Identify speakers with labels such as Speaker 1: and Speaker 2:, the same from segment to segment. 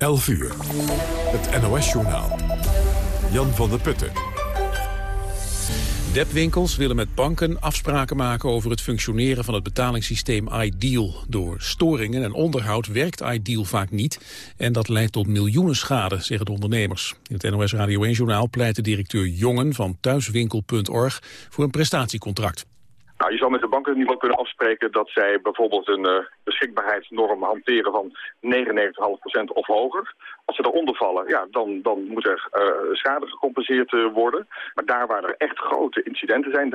Speaker 1: 11 uur. Het NOS-journaal. Jan van der Putten.
Speaker 2: Debwinkels willen met banken afspraken maken over het functioneren van het betalingssysteem iDeal. Door storingen en onderhoud werkt iDeal vaak niet en dat leidt tot miljoenen schade, zeggen de ondernemers. In het NOS Radio 1-journaal pleit de directeur Jongen van thuiswinkel.org voor een prestatiecontract.
Speaker 3: Nou, je zou met de banken in ieder geval kunnen afspreken dat zij bijvoorbeeld een uh, beschikbaarheidsnorm hanteren van 99,5% of hoger. Als ze eronder vallen, ja, dan, dan moet er uh, schade gecompenseerd uh, worden. Maar daar waar er echt grote incidenten zijn,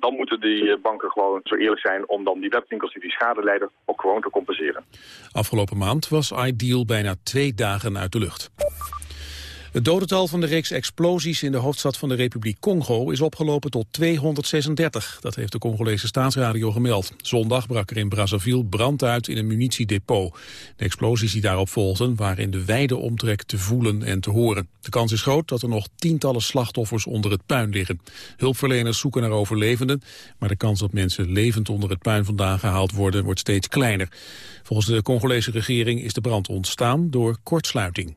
Speaker 3: dan moeten die banken gewoon zo eerlijk zijn om dan die webwinkels die die schade leiden ook gewoon te compenseren.
Speaker 2: Afgelopen maand was iDeal bijna twee dagen uit de lucht. Het dodental van de reeks explosies in de hoofdstad van de Republiek Congo is opgelopen tot 236. Dat heeft de Congolese staatsradio gemeld. Zondag brak er in Brazzaville brand uit in een munitiedepot. De explosies die daarop volgden waren in de wijde omtrek te voelen en te horen. De kans is groot dat er nog tientallen slachtoffers onder het puin liggen. Hulpverleners zoeken naar overlevenden, maar de kans dat mensen levend onder het puin vandaan gehaald worden wordt steeds kleiner. Volgens de Congolese regering is de brand ontstaan door kortsluiting.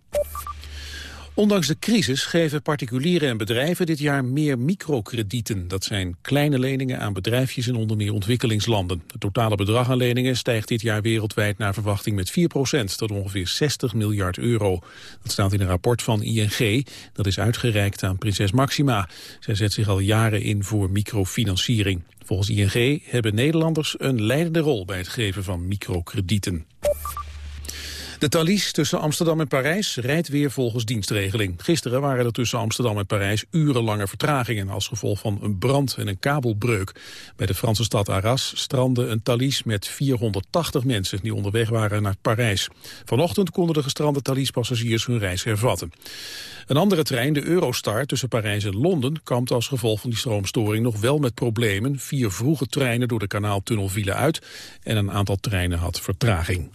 Speaker 2: Ondanks de crisis geven particulieren en bedrijven dit jaar meer microkredieten. Dat zijn kleine leningen aan bedrijfjes in onder meer ontwikkelingslanden. Het totale bedrag aan leningen stijgt dit jaar wereldwijd naar verwachting met 4% tot ongeveer 60 miljard euro. Dat staat in een rapport van ING. Dat is uitgereikt aan prinses Maxima. Zij zet zich al jaren in voor microfinanciering. Volgens ING hebben Nederlanders een leidende rol bij het geven van microkredieten. De Thalys tussen Amsterdam en Parijs rijdt weer volgens dienstregeling. Gisteren waren er tussen Amsterdam en Parijs urenlange vertragingen... als gevolg van een brand en een kabelbreuk. Bij de Franse stad Arras strandde een Thalys met 480 mensen... die onderweg waren naar Parijs. Vanochtend konden de gestrande Thalys-passagiers hun reis hervatten. Een andere trein, de Eurostar, tussen Parijs en Londen... kampt als gevolg van die stroomstoring nog wel met problemen. Vier vroege treinen door de kanaaltunnel vielen uit... en een aantal treinen had vertraging.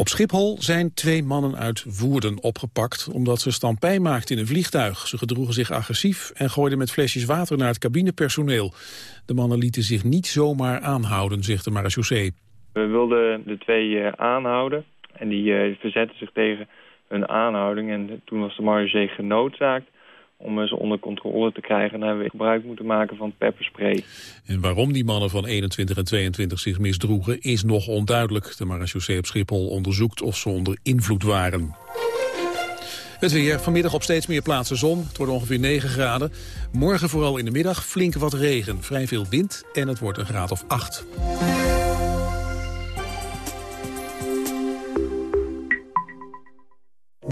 Speaker 2: Op Schiphol zijn twee mannen uit Woerden opgepakt... omdat ze stampij maakten in een vliegtuig. Ze gedroegen zich agressief en gooiden met flesjes water naar het cabinepersoneel. De mannen lieten zich niet zomaar aanhouden, zegt de marechaussee.
Speaker 4: We wilden de twee uh, aanhouden en die uh, verzetten zich tegen hun aanhouding. En toen was de marechaussee genoodzaakt om ze onder controle te krijgen... en hebben we gebruik moeten maken van pepperspray.
Speaker 2: En waarom die mannen van 21 en 22 zich misdroegen is nog onduidelijk. De marechaussee op Schiphol onderzoekt of ze onder invloed waren. Het weer. Vanmiddag op steeds meer plaatsen zon. Het wordt ongeveer 9 graden. Morgen vooral in de middag flink wat regen. Vrij veel wind en het wordt een graad of 8.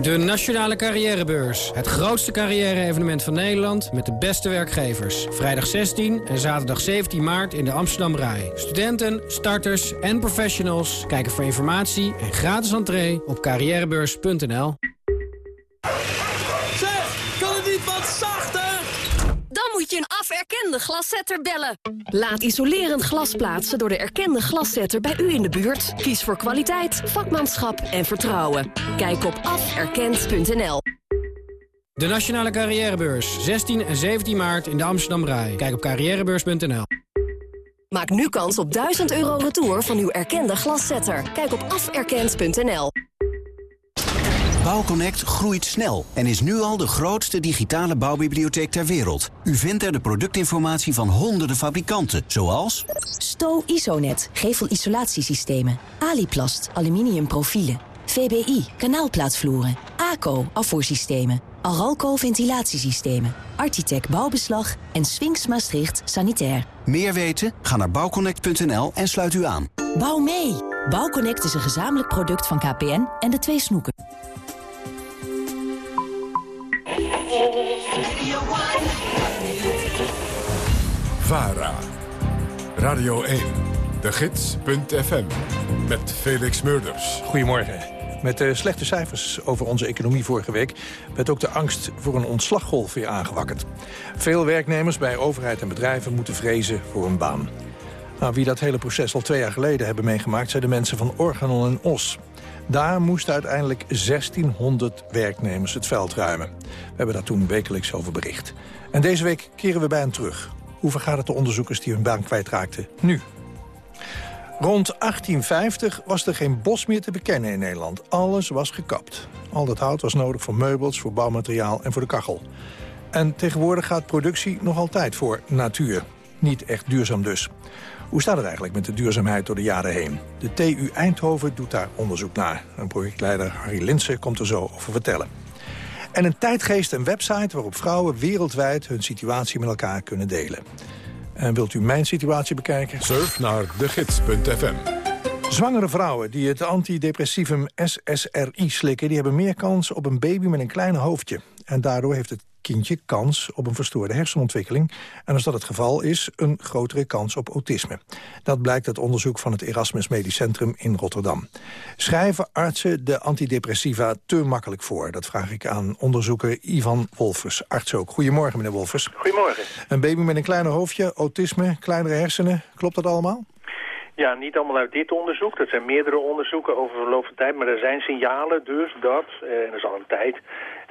Speaker 5: De Nationale Carrièrebeurs. Het grootste carrière-evenement van Nederland met de beste werkgevers. Vrijdag 16 en zaterdag 17 maart in de Amsterdam Rai. Studenten, starters en professionals kijken voor informatie en gratis entree op carrièrebeurs.nl.
Speaker 6: moet je een aferkende glaszetter bellen. Laat isolerend glas plaatsen door de erkende glaszetter bij u in de buurt. Kies voor kwaliteit, vakmanschap en vertrouwen. Kijk op aferkend.nl.
Speaker 5: De Nationale Carrièrebeurs, 16 en 17 maart in de Amsterdam Rai. Kijk op carrièrebeurs.nl.
Speaker 6: Maak nu kans op 1000 euro retour van uw erkende glaszetter. Kijk op aferkend.nl.
Speaker 7: Bouwconnect groeit snel en is nu al de grootste digitale bouwbibliotheek ter wereld. U vindt er de productinformatie van honderden fabrikanten, zoals...
Speaker 8: Sto Isonet, gevelisolatiesystemen. Aliplast, aluminiumprofielen. VBI, kanaalplaatvloeren. ACO, afvoersystemen. Aralco, ventilatiesystemen. Architect Bouwbeslag en Sphinx Maastricht, sanitair.
Speaker 7: Meer weten? Ga naar bouwconnect.nl en sluit u aan.
Speaker 8: Bouw mee! Bouwconnect is een gezamenlijk product van KPN en de twee snoeken.
Speaker 1: VARA. Radio 1. De Gids.fm. Met Felix Murders.
Speaker 9: Goedemorgen. Met de slechte cijfers over onze economie vorige week... werd ook de angst voor een ontslaggolf weer aangewakkerd. Veel werknemers bij overheid en bedrijven moeten vrezen voor een baan. Nou, wie dat hele proces al twee jaar geleden hebben meegemaakt... zijn de mensen van Organon en Os. Daar moesten uiteindelijk 1600 werknemers het veld ruimen. We hebben daar toen wekelijks over bericht. En deze week keren we bij hen terug. Hoe vergaat het de onderzoekers die hun baan kwijtraakten nu? Rond 1850 was er geen bos meer te bekennen in Nederland. Alles was gekapt. Al dat hout was nodig voor meubels, voor bouwmateriaal en voor de kachel. En tegenwoordig gaat productie nog altijd voor natuur. Niet echt duurzaam dus. Hoe staat het eigenlijk met de duurzaamheid door de jaren heen? De TU Eindhoven doet daar onderzoek naar. Een projectleider Harry Linsen komt er zo over vertellen. En een tijdgeest een website waarop vrouwen wereldwijd hun situatie met elkaar kunnen delen. En wilt u mijn situatie bekijken?
Speaker 1: Surf naar degids.fm.
Speaker 9: Zwangere vrouwen die het antidepressivum SSRI slikken... die hebben meer kans op een baby met een klein hoofdje. En daardoor heeft het kindje kans op een verstoorde hersenontwikkeling. En als dat het geval is, een grotere kans op autisme. Dat blijkt uit onderzoek van het Erasmus Medisch Centrum in Rotterdam. Schrijven artsen de antidepressiva te makkelijk voor? Dat vraag ik aan onderzoeker Ivan Wolfers, arts ook. Goedemorgen, meneer Wolfers.
Speaker 10: Goedemorgen.
Speaker 9: Een baby met een kleiner hoofdje, autisme, kleinere hersenen. Klopt dat allemaal?
Speaker 10: Ja, niet allemaal uit dit onderzoek. Dat zijn meerdere onderzoeken over verloop van tijd. Maar er zijn signalen dus dat, eh, en dat is al een tijd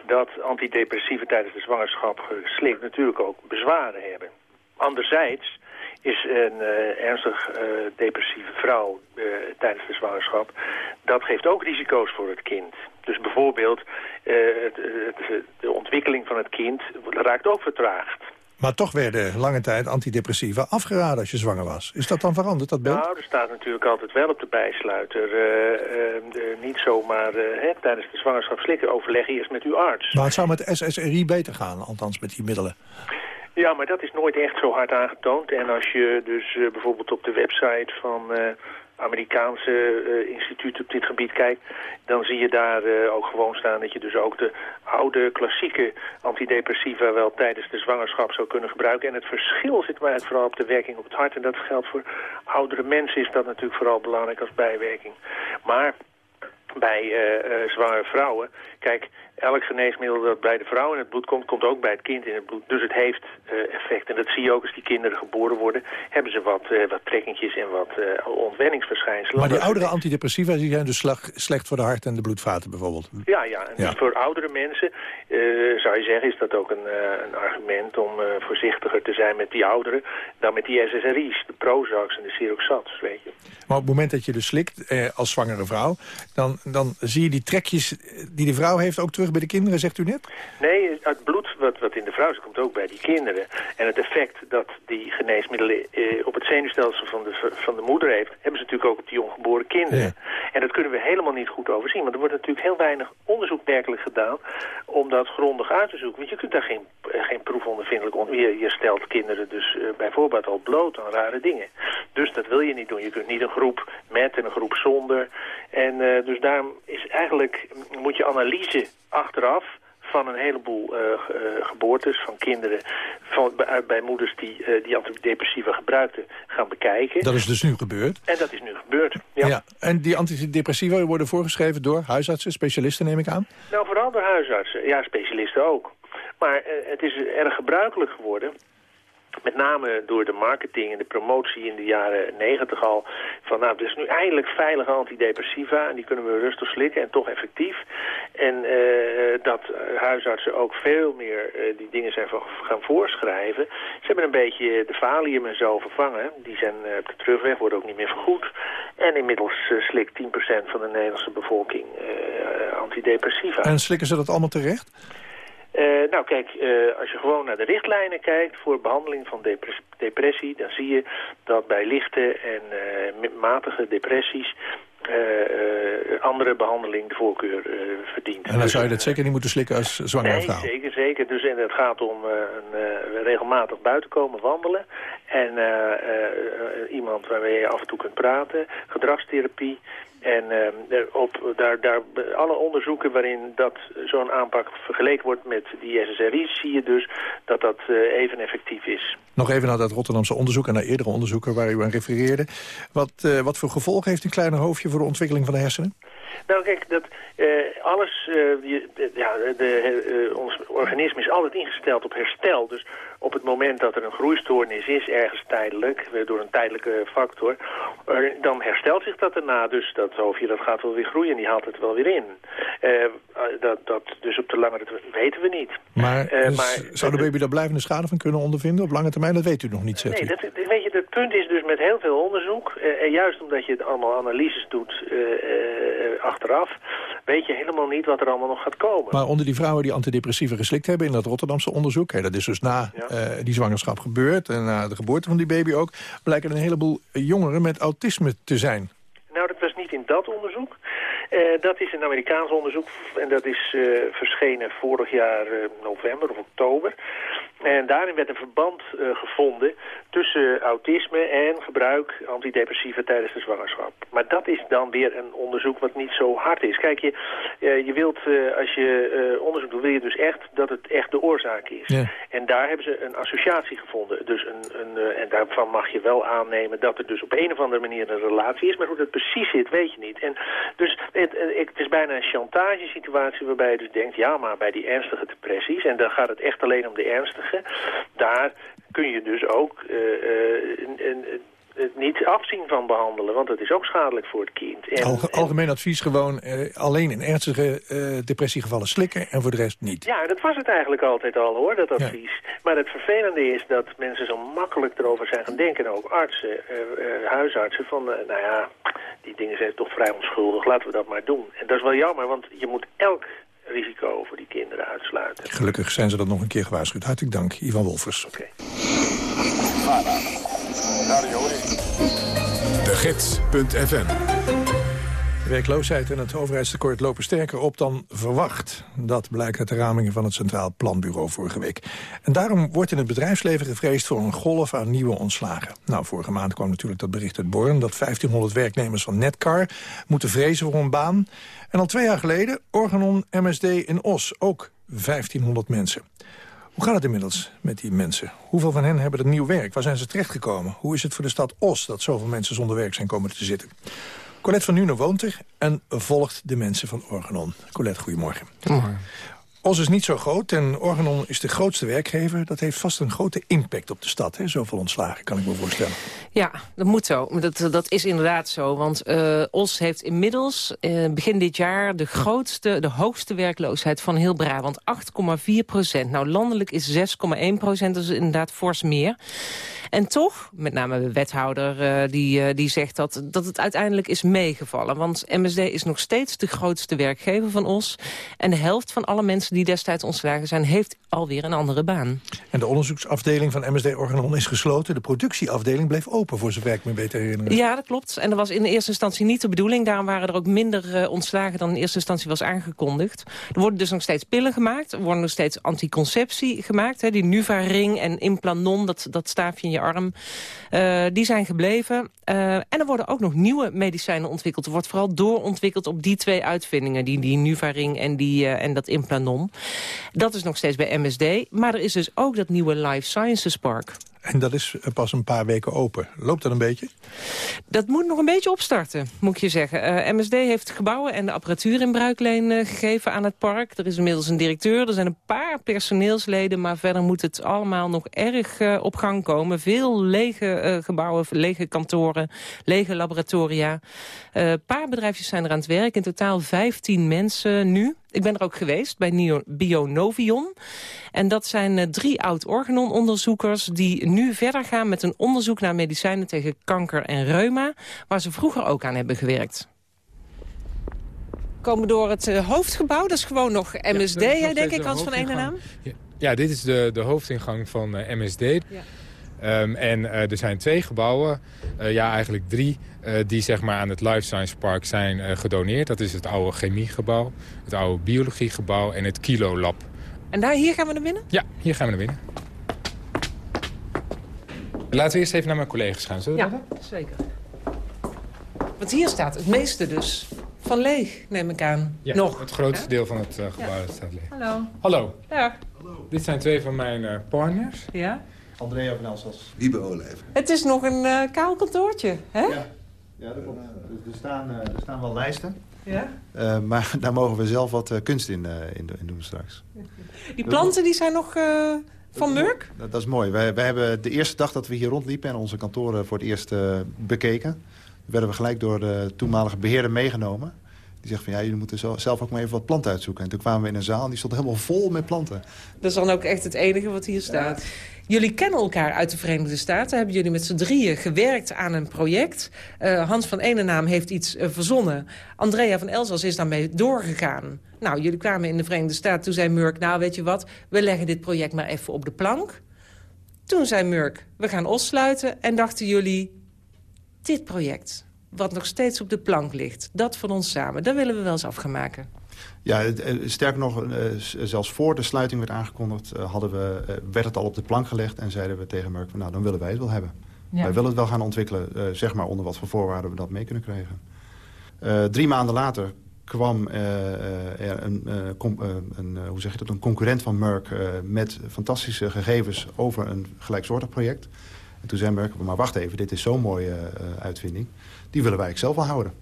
Speaker 10: dat antidepressieven tijdens de zwangerschap geslikt natuurlijk ook bezwaren hebben. Anderzijds is een uh, ernstig uh, depressieve vrouw uh, tijdens de zwangerschap, dat geeft ook risico's voor het kind. Dus bijvoorbeeld de ontwikkeling van het kind raakt ook vertraagd.
Speaker 9: Maar toch werden lange tijd antidepressiva afgeraden als je zwanger was. Is dat dan veranderd, dat beeld?
Speaker 10: Nou, er staat natuurlijk altijd wel op de bijsluiter. Uh, uh, niet zomaar uh, hè, tijdens de zwangerschap slikken. Overleg eerst met uw arts.
Speaker 9: Maar het zou met SSRI beter gaan, althans met die middelen.
Speaker 10: Ja, maar dat is nooit echt zo hard aangetoond. En als je dus bijvoorbeeld op de website van Amerikaanse uh, instituut op dit gebied kijkt... dan zie je daar uh, ook gewoon staan dat je dus ook de oude klassieke antidepressiva... wel tijdens de zwangerschap zou kunnen gebruiken. En het verschil zit maar vooral op de werking op het hart. En dat geldt voor oudere mensen is dat natuurlijk vooral belangrijk als bijwerking. Maar bij uh, zwangere vrouwen. Kijk, elk geneesmiddel dat bij de vrouw in het bloed komt, komt ook bij het kind in het bloed. Dus het heeft uh, effect. En dat zie je ook als die kinderen geboren worden. Hebben ze wat, uh, wat trekkingjes en wat uh, ontwenningsverschijnselen.
Speaker 9: Maar die oudere antidepressiva die zijn dus slecht voor de hart en de bloedvaten bijvoorbeeld?
Speaker 10: Ja, ja. En ja. Dus voor oudere mensen zou je zeggen is dat ook een, een argument om voorzichtiger te zijn met die ouderen dan met die SSRI's, de Prozacs en de Siroxats, weet je.
Speaker 9: Maar op het moment dat je dus slikt als zwangere vrouw, dan, dan zie je die trekjes die de vrouw heeft ook terug bij de kinderen, zegt u net?
Speaker 10: Nee, het bloed wat, wat in de vrouw zit, komt ook bij die kinderen. En het effect dat die geneesmiddelen eh, op het zenuwstelsel van de, van de moeder heeft... hebben ze natuurlijk ook op die ongeboren kinderen. En dat kunnen we helemaal niet goed overzien. Want er wordt natuurlijk heel weinig onderzoek werkelijk gedaan... om dat grondig uit te zoeken. Want je kunt daar geen, eh, geen proefondervindelijk... On je, je stelt kinderen dus uh, bijvoorbeeld al bloot aan rare dingen. Dus dat wil je niet doen. Je kunt niet een groep met en een groep zonder. En uh, dus daarom is eigenlijk... moet je analyse achteraf van een heleboel uh, geboortes van kinderen van, bij, bij moeders die, uh, die antidepressiva gebruikten gaan bekijken.
Speaker 9: Dat is dus nu gebeurd?
Speaker 10: En dat is nu gebeurd, ja. ja.
Speaker 9: En die antidepressiva worden voorgeschreven door huisartsen, specialisten neem ik aan?
Speaker 10: Nou, vooral door huisartsen. Ja, specialisten ook. Maar het is erg gebruikelijk geworden met name door de marketing en de promotie in de jaren negentig al... van nou, is nu eindelijk veilige antidepressiva... en die kunnen we rustig slikken en toch effectief. En uh, dat huisartsen ook veel meer uh, die dingen zijn gaan voorschrijven. Ze hebben een beetje de valium en zo vervangen. Die zijn uh, op de terugweg, worden ook niet meer vergoed. En inmiddels slikt 10% van de Nederlandse bevolking antidepressiva.
Speaker 9: En slikken ze dat allemaal terecht?
Speaker 10: Uh, nou kijk, uh, als je gewoon naar de richtlijnen kijkt voor behandeling van depressie, dan zie je dat bij lichte en uh, matige depressies andere behandeling de voorkeur verdient.
Speaker 9: En dan zou je dat zeker niet moeten slikken als zwangere
Speaker 10: nee,
Speaker 9: vrouw?
Speaker 10: zeker, zeker. Dus en het gaat om een, regelmatig buiten komen wandelen. En iemand waarmee je af en toe kunt praten. Gedragstherapie. En uh, op, daar, daar, alle onderzoeken waarin dat zo'n aanpak vergeleken wordt met die SSRI's... zie je dus dat dat uh, even effectief is.
Speaker 9: Nog even naar dat Rotterdamse onderzoek en naar eerdere onderzoeken waar u aan refereerde. Wat, uh, wat voor gevolgen heeft een kleiner hoofdje voor de ontwikkeling van de hersenen?
Speaker 10: Nou kijk, dat, alles, die, ja, de, ons organisme is altijd ingesteld op herstel. Dus op het moment dat er een groeistoornis is, ergens tijdelijk, door een tijdelijke factor, dan herstelt zich dat daarna. Dus dat hoofdje dat gaat wel weer groeien en die haalt het wel weer in. dat, dat dus op de lange termijn weten we niet.
Speaker 9: Maar, maar zou de baby daar blijvende schade van kunnen ondervinden op lange termijn? Dat weet u nog niet, zegt
Speaker 10: Nee, dat, weet je, het punt is dus met heel veel onderzoek... en juist omdat je het allemaal analyses doet achteraf... weet je helemaal niet wat er allemaal nog gaat komen.
Speaker 9: Maar onder die vrouwen die antidepressieven geslikt hebben... in dat Rotterdamse onderzoek, hè, dat is dus na die zwangerschap gebeurd... en na de geboorte van die baby ook... blijken een heleboel jongeren met autisme te zijn.
Speaker 10: Nou, dat was niet in dat onderzoek. Uh, dat is een Amerikaans onderzoek en dat is uh, verschenen vorig jaar november of oktober. En daarin werd een verband gevonden tussen autisme en gebruik antidepressiva tijdens de zwangerschap. Maar dat is dan weer een onderzoek wat niet zo hard is. Kijk, je, je wilt, als je onderzoek doet, wil je dus echt dat het echt de oorzaak is. Ja. En daar hebben ze een associatie gevonden. Dus een, een, en daarvan mag je wel aannemen dat er dus op een of andere manier een relatie is. Maar hoe dat precies zit, weet je niet. En dus het, het, is bijna een chantagesituatie waarbij je dus denkt... ja, maar bij die ernstige depressies, en dan gaat het echt alleen om de ernstige... daar kun je dus ook uh, uh, niet afzien van behandelen, want dat is ook schadelijk voor het kind.
Speaker 9: En, algemeen advies gewoon uh, alleen in ernstige uh, depressiegevallen slikken en voor de rest niet.
Speaker 10: Ja, dat was het eigenlijk altijd al hoor, dat advies. Maar het vervelende is dat mensen zo makkelijk erover zijn gaan denken, ook artsen, uh, huisartsen, van nou ja, die dingen zijn toch vrij onschuldig, laten we dat maar doen. En dat is wel jammer, want je moet elk risico voor die kinderen uitsluiten.
Speaker 9: Gelukkig zijn ze dat nog een keer gewaarschuwd. Hartelijk dank, Ivan Wolfers.
Speaker 10: Oké.
Speaker 1: De Gids.fm
Speaker 9: werkloosheid en het overheidstekort lopen sterker op dan verwacht. Dat blijkt uit de ramingen van het Centraal Planbureau vorige week. En daarom wordt in het bedrijfsleven gevreesd voor een golf aan nieuwe ontslagen. Nou, vorige maand kwam natuurlijk dat bericht uit Born... dat 1500 werknemers van Netcar moeten vrezen voor een baan. En al twee jaar geleden Organon MSD in Os, ook 1500 mensen. Hoe gaat het inmiddels met die mensen? Hoeveel van hen hebben het nieuw werk? Waar zijn ze terechtgekomen? Hoe is het voor de stad Os dat zoveel mensen zonder werk zijn komen te zitten? Colette van Nuenen woont er en volgt de mensen van Organon. Colette, goedemorgen.
Speaker 11: Goedemorgen.
Speaker 9: Os is niet zo groot en Organon is de grootste werkgever. Dat heeft vast een grote impact op de stad, hè? zoveel ontslagen, kan ik me voorstellen.
Speaker 11: Ja, dat moet zo. Dat, dat is inderdaad zo. Want uh, Os heeft inmiddels uh, begin dit jaar de grootste, de hoogste werkloosheid van heel Brabant. 8,4 procent. Nou, landelijk is 6,1 procent, dus inderdaad fors meer. En toch, met name de wethouder uh, die, die zegt dat, dat het uiteindelijk is meegevallen. Want MSD is nog steeds de grootste werkgever van ons. En de helft van alle mensen die destijds ontslagen zijn... heeft alweer een andere baan.
Speaker 9: En de onderzoeksafdeling van MSD Organon is gesloten. De productieafdeling bleef open, voor zover ik me beter herinner.
Speaker 11: Ja, dat klopt. En dat was in eerste instantie niet de bedoeling. Daarom waren er ook minder uh, ontslagen dan in eerste instantie was aangekondigd. Er worden dus nog steeds pillen gemaakt. Er worden nog steeds anticonceptie gemaakt. Hè, die Nuvaring en Implanon, dat, dat staafje in je arm. Uh, die zijn gebleven. Uh, en er worden ook nog nieuwe medicijnen ontwikkeld. Er wordt vooral doorontwikkeld op die twee uitvindingen. Die, die Nuvaring en, die, en dat Implanon. Dat is nog steeds bij MSD. Maar er is dus ook dat nieuwe Life Sciences Park.
Speaker 9: En dat is pas een paar weken open. Loopt dat een beetje?
Speaker 11: Dat moet nog een beetje opstarten, moet je zeggen. Uh, MSD heeft gebouwen en de apparatuur in bruikleen uh, gegeven aan het park. Er is inmiddels een directeur, er zijn een paar personeelsleden... maar verder moet het allemaal nog erg uh, op gang komen. Veel lege gebouwen, lege kantoren, lege laboratoria. Een paar bedrijfjes zijn er aan het werk. In totaal 15 mensen nu. Ik ben er ook geweest bij Bionovion. En dat zijn uh, drie oud-organon-onderzoekers... die nu verder gaan met een onderzoek naar medicijnen tegen kanker en reuma... waar ze vroeger ook aan hebben gewerkt komen door het uh, hoofdgebouw. Dat is gewoon nog MSD, ja, nog denk ik, als van ene naam.
Speaker 12: Ja, ja, dit is de, de hoofdingang van uh, MSD. Ja. Um, en uh, er zijn twee gebouwen, uh, ja eigenlijk drie, uh, die zeg maar aan het Life Science Park zijn gedoneerd. Dat is het oude chemiegebouw, het oude biologiegebouw en het Kilo Lab.
Speaker 11: En daar, hier gaan we naar binnen?
Speaker 12: Ja, hier gaan we naar binnen. Laten we eerst even naar mijn collega's gaan, zullen
Speaker 11: we Ja, dat? zeker. Want hier staat het meeste dus van leeg, neem ik aan.
Speaker 12: Ja,
Speaker 11: Nog.
Speaker 12: het grootste ja? deel van het gebouw ja. staat leeg.
Speaker 11: Hallo.
Speaker 12: Hallo.
Speaker 11: Daar.
Speaker 12: Hallo. Dit zijn twee van mijn partners.
Speaker 11: Ja.
Speaker 13: Andrea van Elsas. Wiebe Olijven.
Speaker 11: Het is nog een uh, kaal kantoortje, hè?
Speaker 13: Ja, ja dat klopt. Er staan, uh, er staan wel lijsten.
Speaker 11: Ja?
Speaker 13: Uh, maar daar mogen we zelf wat kunst in, in, in, doen straks.
Speaker 11: Die planten die zijn nog van Murk?
Speaker 13: Dat, dat, is mooi. Wij, wij hebben de eerste dag dat we hier rondliepen... en onze kantoren voor het eerst bekeken... werden we gelijk door de toenmalige beheerder meegenomen. Die zegt van ja, jullie moeten zelf ook maar even wat planten uitzoeken. En toen kwamen we in een zaal en die stond helemaal vol met planten.
Speaker 11: Dat is dan ook echt het enige wat hier staat. Jullie kennen elkaar uit de Verenigde Staten. Hebben jullie met z'n drieën gewerkt aan een project. Uh, Hans van Enenaam heeft iets uh, verzonnen. Andrea van Elzas is daarmee doorgegaan. Nou, jullie kwamen in de Verenigde Staten. Toen zei Murk, nou weet je wat, we leggen dit project maar even op de plank. Toen zei Murk, we gaan Os sluiten. En dachten jullie, dit project, wat nog steeds op de plank ligt... dat van ons samen, dat willen we wel eens af gaan maken.
Speaker 13: Ja, eh, sterker nog, eh, zelfs voor de sluiting werd aangekondigd... Eh, hadden we, werd het al op de plank gelegd en zeiden we tegen Merck... Nou, dan willen wij het wel hebben. Wij willen het wel gaan ontwikkelen, zeg maar onder wat voor voorwaarden we dat mee kunnen krijgen. drie maanden later kwam er een, een, hoe zeg je dat, een concurrent van Merck... met fantastische gegevens over een gelijksoortig project. En toen zei Merck, maar wacht even, dit is zo'n mooie uitvinding. Die willen wij zelf wel houden.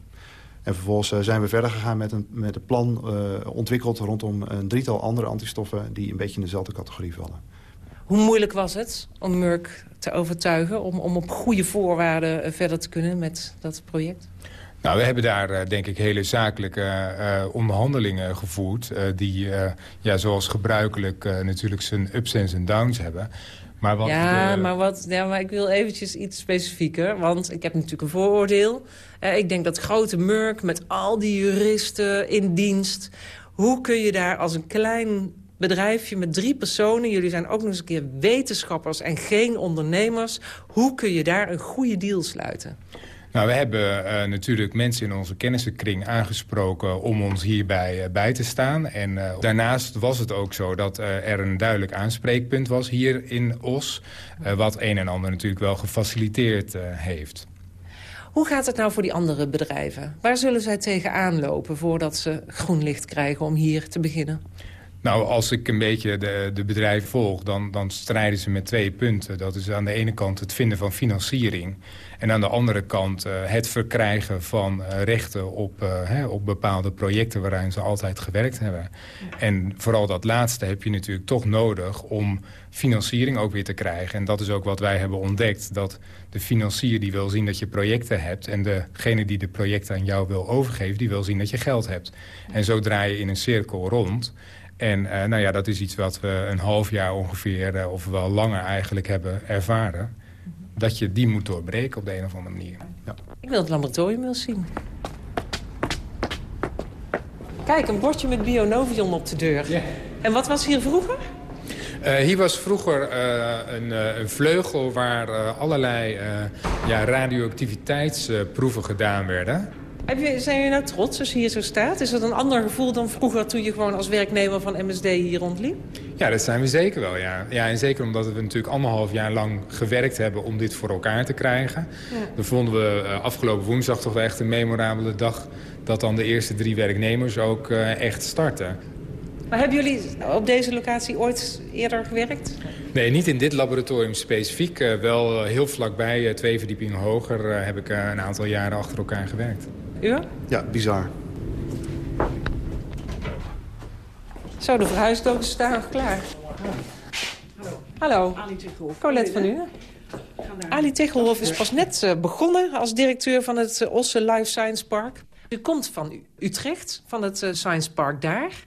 Speaker 13: En vervolgens eh, zijn we verder gegaan met een, met een plan uh, ontwikkeld rondom een drietal andere antistoffen die een beetje in dezelfde categorie vallen.
Speaker 11: Hoe moeilijk was het om Merck te overtuigen om, om op goede voorwaarden eh, verder te kunnen met dat project?
Speaker 12: Nou, we hebben daar denk ik hele zakelijke uh, onderhandelingen gevoerd... Uh, die, uh, ja, zoals gebruikelijk natuurlijk zijn ups en zijn downs hebben.
Speaker 11: Maar wat ja, maar wat, ja, maar ik wil eventjes iets specifieker. Want ik heb natuurlijk een vooroordeel. Uh, ik denk dat grote Merck met al die juristen in dienst... hoe kun je daar als een klein bedrijfje met drie personen... jullie zijn ook nog eens een keer wetenschappers en geen ondernemers... hoe kun je daar een goede deal sluiten?
Speaker 12: Nou, we hebben uh, natuurlijk mensen in onze kennissenkring aangesproken om ons hierbij uh, bij te staan. En uh, daarnaast was het ook zo dat er een duidelijk aanspreekpunt was hier in Os. wat een en ander natuurlijk wel gefaciliteerd heeft.
Speaker 11: Hoe gaat het nou voor die andere bedrijven? Waar zullen zij tegenaan lopen voordat ze groen licht krijgen om hier te beginnen?
Speaker 12: Nou, als ik een beetje de, de bedrijven volg, dan, dan strijden ze met twee punten. Dat is aan de ene kant het vinden van financiering. En aan de andere kant uh, het verkrijgen van uh, rechten op, uh, hè, op bepaalde projecten waarin ze altijd gewerkt hebben. En vooral dat laatste heb je natuurlijk toch nodig om financiering ook weer te krijgen. En dat is ook wat wij hebben ontdekt. Dat de financier die wil zien dat je projecten hebt... en degene die de projecten aan jou wil overgeven... die wil zien dat je geld hebt. En zo draai je in een cirkel rond... En uh, nou ja, dat is iets wat we een half jaar ongeveer, uh, of wel langer eigenlijk hebben ervaren. Dat je die moet doorbreken op de een of andere manier. Ja.
Speaker 11: Ik wil het laboratorium wel zien. Kijk, een bordje met Bionovion op de deur. Yeah. En wat was hier vroeger?
Speaker 12: Uh, hier was vroeger uh, een, uh, een, vleugel waar allerlei ja, radioactiviteitsproeven gedaan werden.
Speaker 11: Je, zijn jullie nou trots als je hier zo staat? Is dat een ander gevoel dan vroeger toen je gewoon als werknemer van MSD hier rondliep?
Speaker 12: Ja, dat zijn we zeker wel, ja. ja en zeker omdat we natuurlijk anderhalf jaar lang gewerkt hebben om dit voor elkaar te krijgen. Ja. Dan vonden we uh, afgelopen woensdag toch wel echt een memorabele dag... dat dan de eerste drie werknemers ook uh, echt starten.
Speaker 11: Maar hebben jullie op deze locatie ooit eerder gewerkt?
Speaker 12: Nee, niet in dit laboratorium specifiek. Uh, wel heel vlakbij, twee verdiepingen hoger, heb ik een aantal jaren achter elkaar gewerkt.
Speaker 11: U?
Speaker 13: Ja, bizar.
Speaker 11: Zo, de verhuisdozen staan nog klaar. Hallo. Hallo. Ali. Colette van u. Ali Tegelhof is pas net uh, begonnen als directeur van het uh, Osse Life Science Park. U komt van Utrecht, van het uh, Science Park daar.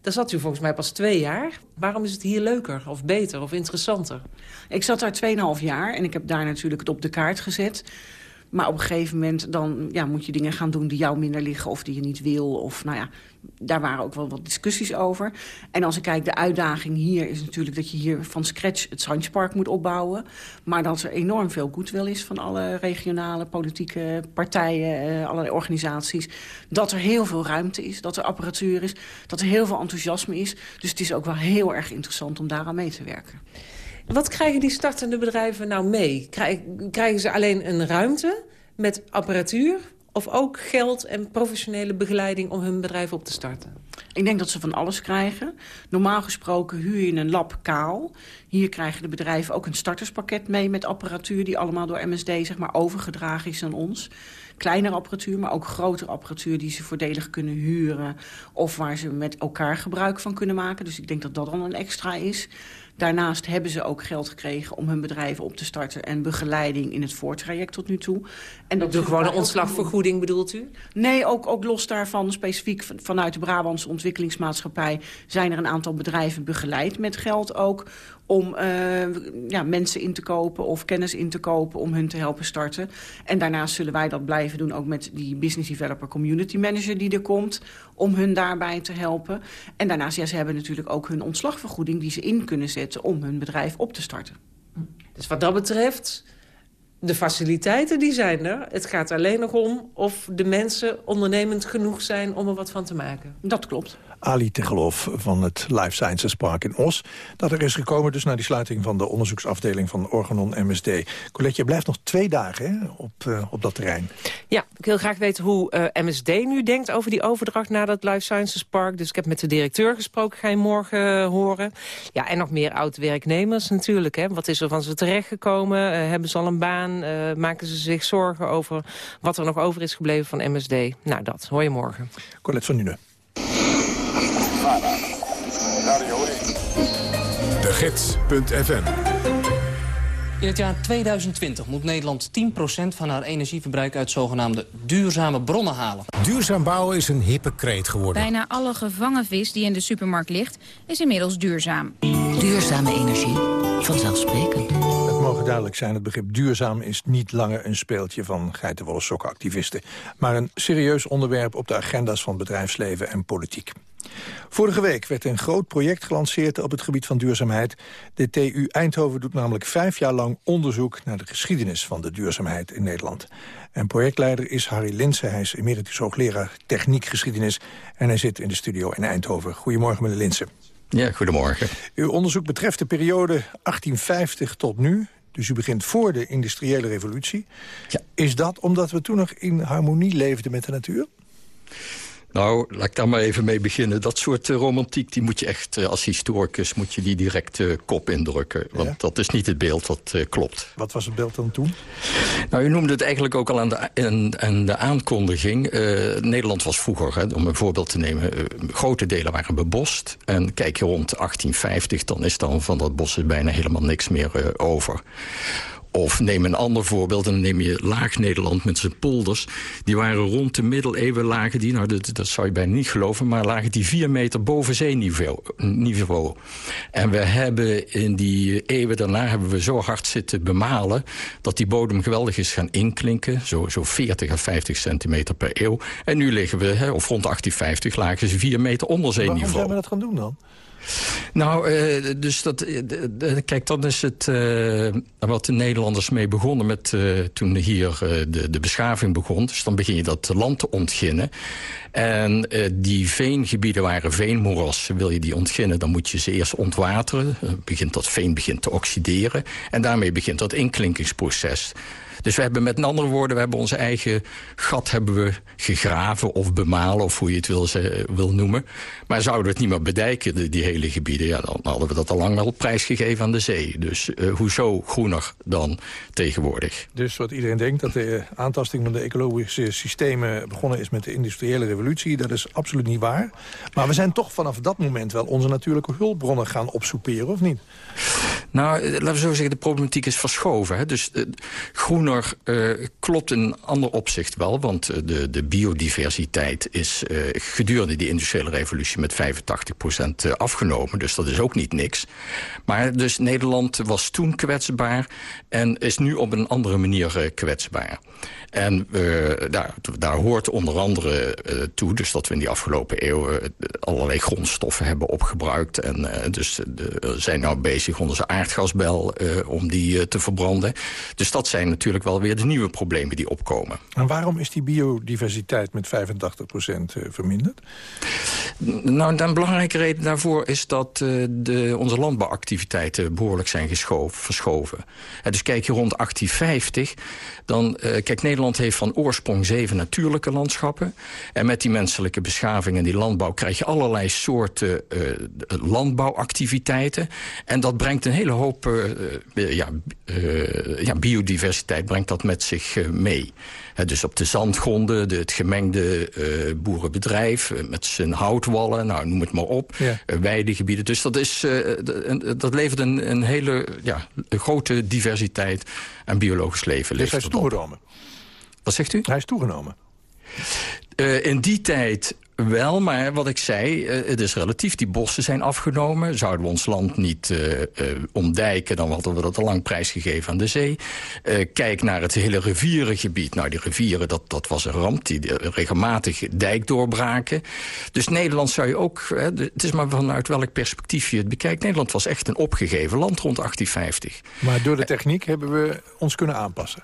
Speaker 11: Daar zat u volgens mij pas twee jaar. Waarom is het hier leuker of beter of interessanter?
Speaker 14: Ik zat daar 2,5 jaar en ik heb daar natuurlijk het op de kaart gezet. Maar op een gegeven moment dan, ja, moet je dingen gaan doen die jou minder liggen... of die je niet wil. Of, nou ja, daar waren ook wel wat discussies over. En als ik kijk, de uitdaging hier is natuurlijk... dat je hier van scratch het Science Park moet opbouwen. Maar dat er enorm veel goedwil is van alle regionale politieke partijen... Eh, allerlei organisaties. Dat er heel veel ruimte is, dat er apparatuur is... dat er heel veel enthousiasme is. Dus het is ook wel heel erg interessant om daaraan mee te werken.
Speaker 11: Wat krijgen die startende bedrijven nou mee? Krijgen ze alleen een ruimte met apparatuur... of ook geld en professionele begeleiding om hun bedrijf op te starten?
Speaker 14: Ik denk dat ze van alles krijgen. Normaal gesproken huur je een lab kaal. Hier krijgen de bedrijven ook een starterspakket mee met apparatuur... die allemaal door MSD zeg maar, overgedragen is aan ons. kleinere apparatuur, maar ook grotere apparatuur... die ze voordelig kunnen huren of waar ze met elkaar gebruik van kunnen maken. Dus ik denk dat dat dan een extra is. Daarnaast hebben ze ook geld gekregen om hun bedrijven op te starten... en begeleiding in het voortraject tot nu toe.
Speaker 11: En dat Doe gewoon een ontslagvergoeding bedoelt u?
Speaker 14: Nee, ook, ook los daarvan, specifiek vanuit de Brabantse ontwikkelingsmaatschappij... zijn er een aantal bedrijven begeleid met geld ook om uh, ja, mensen in te kopen of kennis in te kopen om hun te helpen starten. En daarnaast zullen wij dat blijven doen ook met die business developer community manager die er komt om hun daarbij te helpen. En daarnaast, ja, ze hebben natuurlijk ook hun ontslagvergoeding die ze in kunnen zetten om hun bedrijf op te starten.
Speaker 11: Dus wat dat betreft, de faciliteiten die zijn er. Het gaat alleen nog om of de mensen ondernemend genoeg zijn om er wat van te maken.
Speaker 14: Dat klopt.
Speaker 9: Ali Tegelhoff van het Life Sciences Park in Os. Dat er is gekomen dus na die sluiting van de onderzoeksafdeling van Organon MSD. Colette, je blijft nog twee dagen hè, op, uh, op dat terrein.
Speaker 11: Ja, ik wil graag weten hoe uh, eh, MSD nu denkt over die overdracht naar dat Life Sciences Park. Dus ik heb met de directeur gesproken, ga je morgen uh, horen. Ja, en nog meer oud-werknemers natuurlijk. Hè. Wat is er van ze terechtgekomen? hebben ze al een baan? maken ze zich zorgen over wat er nog over is gebleven van MSD? Nou, dat hoor je morgen.
Speaker 9: Colette van Nuenen.
Speaker 1: Gids.fm
Speaker 15: in het jaar 2020 moet Nederland 10% van haar energieverbruik uit zogenaamde duurzame bronnen halen.
Speaker 16: Duurzaam bouwen is een hippe kreet geworden.
Speaker 17: Bijna alle gevangen vis die in de supermarkt ligt, is inmiddels duurzaam.
Speaker 8: Duurzame energie, vanzelfsprekend.
Speaker 9: Het mogen duidelijk zijn, het begrip duurzaam is niet langer een speeltje van geitenwolle sokkenactivisten, maar een serieus onderwerp op de agenda's van bedrijfsleven en politiek. Vorige week werd een groot project gelanceerd op het gebied van duurzaamheid. De TU Eindhoven doet namelijk vijf jaar lang onderzoek... naar de geschiedenis van de duurzaamheid in Nederland. En projectleider is Harry Linsen. Hij is emeritus hoogleraar techniek geschiedenis... en hij zit in de studio in Eindhoven. Goedemorgen, meneer Linsen.
Speaker 18: Ja, goedemorgen.
Speaker 9: Uw onderzoek betreft de periode 1850 tot nu. Dus u begint voor de industriële revolutie. Ja. Is dat omdat we toen nog in harmonie leefden met de natuur?
Speaker 18: Nou, laat ik daar maar even mee beginnen. Dat soort uh, romantiek, die moet je echt uh, als historicus... moet je die direct uh, kop indrukken. Want dat is niet het beeld wat klopt.
Speaker 9: Wat was het beeld dan toen?
Speaker 18: Nou, u noemde het eigenlijk ook al aan de, aan, aan de aankondiging. Nederland was vroeger, hè, om een voorbeeld te nemen... grote delen waren bebost. En kijk je rond 1850, dan is dan van dat bos bijna helemaal niks meer over. Of neem een ander voorbeeld, en dan neem je Laag-Nederland met zijn polders. Die waren rond de middeleeuwen lagen die, nou dat, dat zou je bijna niet geloven... maar lagen die vier meter boven zeeniveau. En we hebben in die eeuwen daarna hebben we zo hard zitten bemalen... dat die bodem geweldig is gaan inklinken. Zo, zo 40 à 50 centimeter per eeuw. En nu liggen we, hè, of rond 1850, lagen ze vier meter onder zeeniveau. Waarom
Speaker 9: zijn we dat gaan doen dan?
Speaker 18: Nou, uh, dus dat, uh, kijk, dan is het uh, wat de Nederlanders mee begonnen met toen hier de, de beschaving begon. Dus dan begin je dat land te ontginnen. En die veengebieden waren veenmoerassen. Wil je die ontginnen, dan moet je ze eerst ontwateren. begint dat veen begint te oxideren. En daarmee begint dat inklinkingsproces. Dus we hebben met andere woorden, we hebben onze eigen gat hebben we gegraven of bemalen, of hoe je het wil, wil noemen. Maar zouden we het niet meer bedijken, die, hele gebieden, ja, dan hadden we dat al lang wel prijsgegeven aan de zee. Dus uh, hoezo groener dan tegenwoordig?
Speaker 9: Dus wat iedereen denkt, dat de aantasting van de ecologische systemen begonnen is met de industriële revolutie, dat is absoluut niet waar. Maar we zijn toch vanaf dat moment wel onze natuurlijke hulpbronnen gaan opsoeperen, of niet?
Speaker 18: Nou, eh, laten we zo zeggen, de problematiek is verschoven. Hè? Dus uh, groener uh, klopt in een ander opzicht wel. Want de, de biodiversiteit is gedurende die industriële revolutie met 85% afgenomen. Dus dat is ook niet niks. Maar dus Nederland was toen kwetsbaar en is nu op een andere manier kwetsbaar. En daar, daar, hoort onder andere uh, toe... dus dat we in die afgelopen eeuwen allerlei grondstoffen hebben opgebruikt. En uh, dus de, zijn nou bezig onze aardgasbel om die te verbranden. Dus dat zijn natuurlijk wel weer de nieuwe problemen die opkomen.
Speaker 9: En waarom is die biodiversiteit met 85% verminderd?
Speaker 18: Nou, een belangrijke reden daarvoor is dat de, onze landbouwactiviteiten behoorlijk zijn geschoven, verschoven. dus kijk je rond 1850, dan... kijk, Nederland heeft van oorsprong zeven natuurlijke landschappen. En met die menselijke beschaving en die landbouw... krijg je allerlei soorten landbouwactiviteiten. En dat brengt een hele hoop ja, ja, biodiversiteit brengt dat met zich mee. dus op de zandgronden, de, het gemengde boerenbedrijf... met zijn houtwallen, nou, noem het maar op, ja. weidegebieden. Dus dat, is, dat levert een, een hele ja, grote diversiteit aan biologisch leven.
Speaker 9: Dus hij is toegenomen?
Speaker 18: Wat zegt u?
Speaker 9: Hij is toegenomen.
Speaker 18: Uh, in die tijd wel, maar wat ik zei, uh, het is relatief. Die bossen zijn afgenomen. Zouden we ons land niet uh, omdijken, dan hadden we dat al lang prijsgegeven aan de zee. kijk naar het hele rivierengebied. Nou, die rivieren, dat, dat was een ramp. Die regelmatig dijk doorbraken. Dus Nederland zou je ook... het is maar vanuit welk perspectief je het bekijkt. Nederland was echt een opgegeven land rond 1850.
Speaker 9: Maar door de techniek hebben we ons kunnen aanpassen.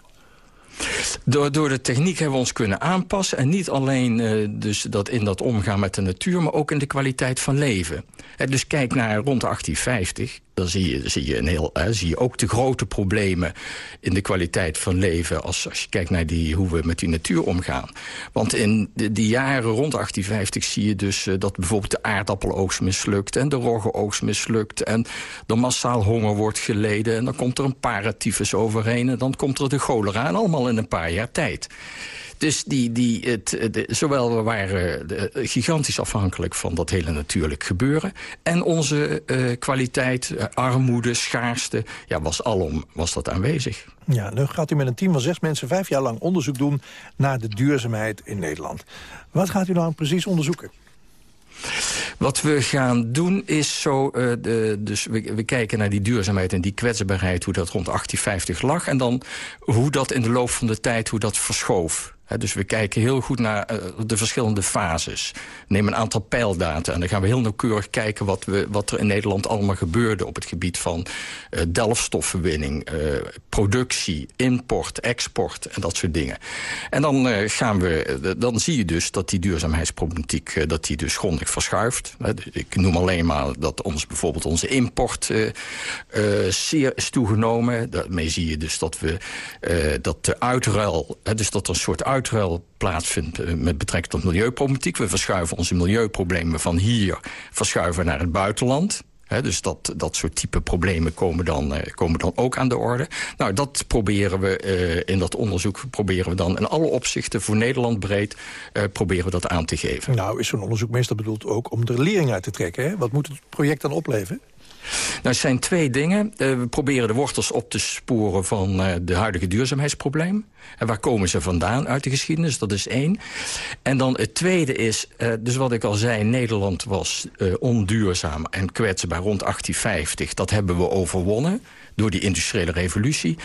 Speaker 18: Door, door de techniek hebben we ons kunnen aanpassen. En niet alleen uh, dus dat in dat omgaan met de natuur... maar ook in de kwaliteit van leven. En dus kijk naar rond 1850 dan zie je, zie je, een heel, hè, zie je ook de grote problemen in de kwaliteit van leven... als, als je kijkt naar die, hoe we met die natuur omgaan. Want in de, die jaren rond 1850 zie je dus uh, dat bijvoorbeeld de aardappeloogst mislukt... en de roggenoogst mislukt en er massaal honger wordt geleden... en dan komt er een paratyfus overheen en dan komt er de cholera... en allemaal in een paar jaar tijd. Dus die, die, het, de, zowel we waren de, gigantisch afhankelijk van dat hele natuurlijk gebeuren... en onze uh, kwaliteit, uh, armoede, schaarste, ja, was alom was dat aanwezig.
Speaker 9: Ja, nu gaat u met een team van zes mensen vijf jaar lang onderzoek doen... naar de duurzaamheid in Nederland. Wat gaat u nou precies onderzoeken?
Speaker 18: Wat we gaan doen is zo... Uh, de, dus we, we, kijken naar die duurzaamheid en die kwetsbaarheid... hoe dat rond 1850 lag. En dan hoe dat in de loop van de tijd hoe dat verschoof dus we kijken heel goed naar uh, de verschillende fases. Neem een aantal pijldata en dan gaan we heel nauwkeurig kijken... wat, we, wat er in Nederland allemaal gebeurde op het gebied van uh, delfstofverwinning... Uh, productie, import, export en dat soort dingen. En dan, gaan we, dan zie je dus dat die duurzaamheidsproblematiek... dat die dus grondig verschuift. ik noem alleen maar dat ons, bijvoorbeeld onze import zeer is toegenomen. Daarmee zie je dus dat, we, dat de uitruil... dus dat een soort uitruil plaatsvindt eh, met betrekking tot milieuproblematiek. We verschuiven onze milieuproblemen van hier verschuiven naar het buitenland. dus dat, dat soort type problemen komen dan, uh, komen dan ook aan de orde. Nou, dat proberen we uh, in dat onderzoek proberen we dan in alle opzichten voor Nederland breed proberen we dat aan te geven.
Speaker 9: Nou, is zo'n onderzoek meestal bedoeld ook om er lering uit te trekken. Hè? Wat moet het project dan opleveren?
Speaker 18: Nou, het zijn twee dingen. Uh, we proberen de wortels op te sporen van uh, de huidige duurzaamheidsprobleem. En waar komen ze vandaan uit de geschiedenis? Dat is één. En dan het tweede is, uh, dus wat ik al zei... Nederland was onduurzaam en kwetsbaar rond 1850. Dat hebben we overwonnen door die industriële revolutie.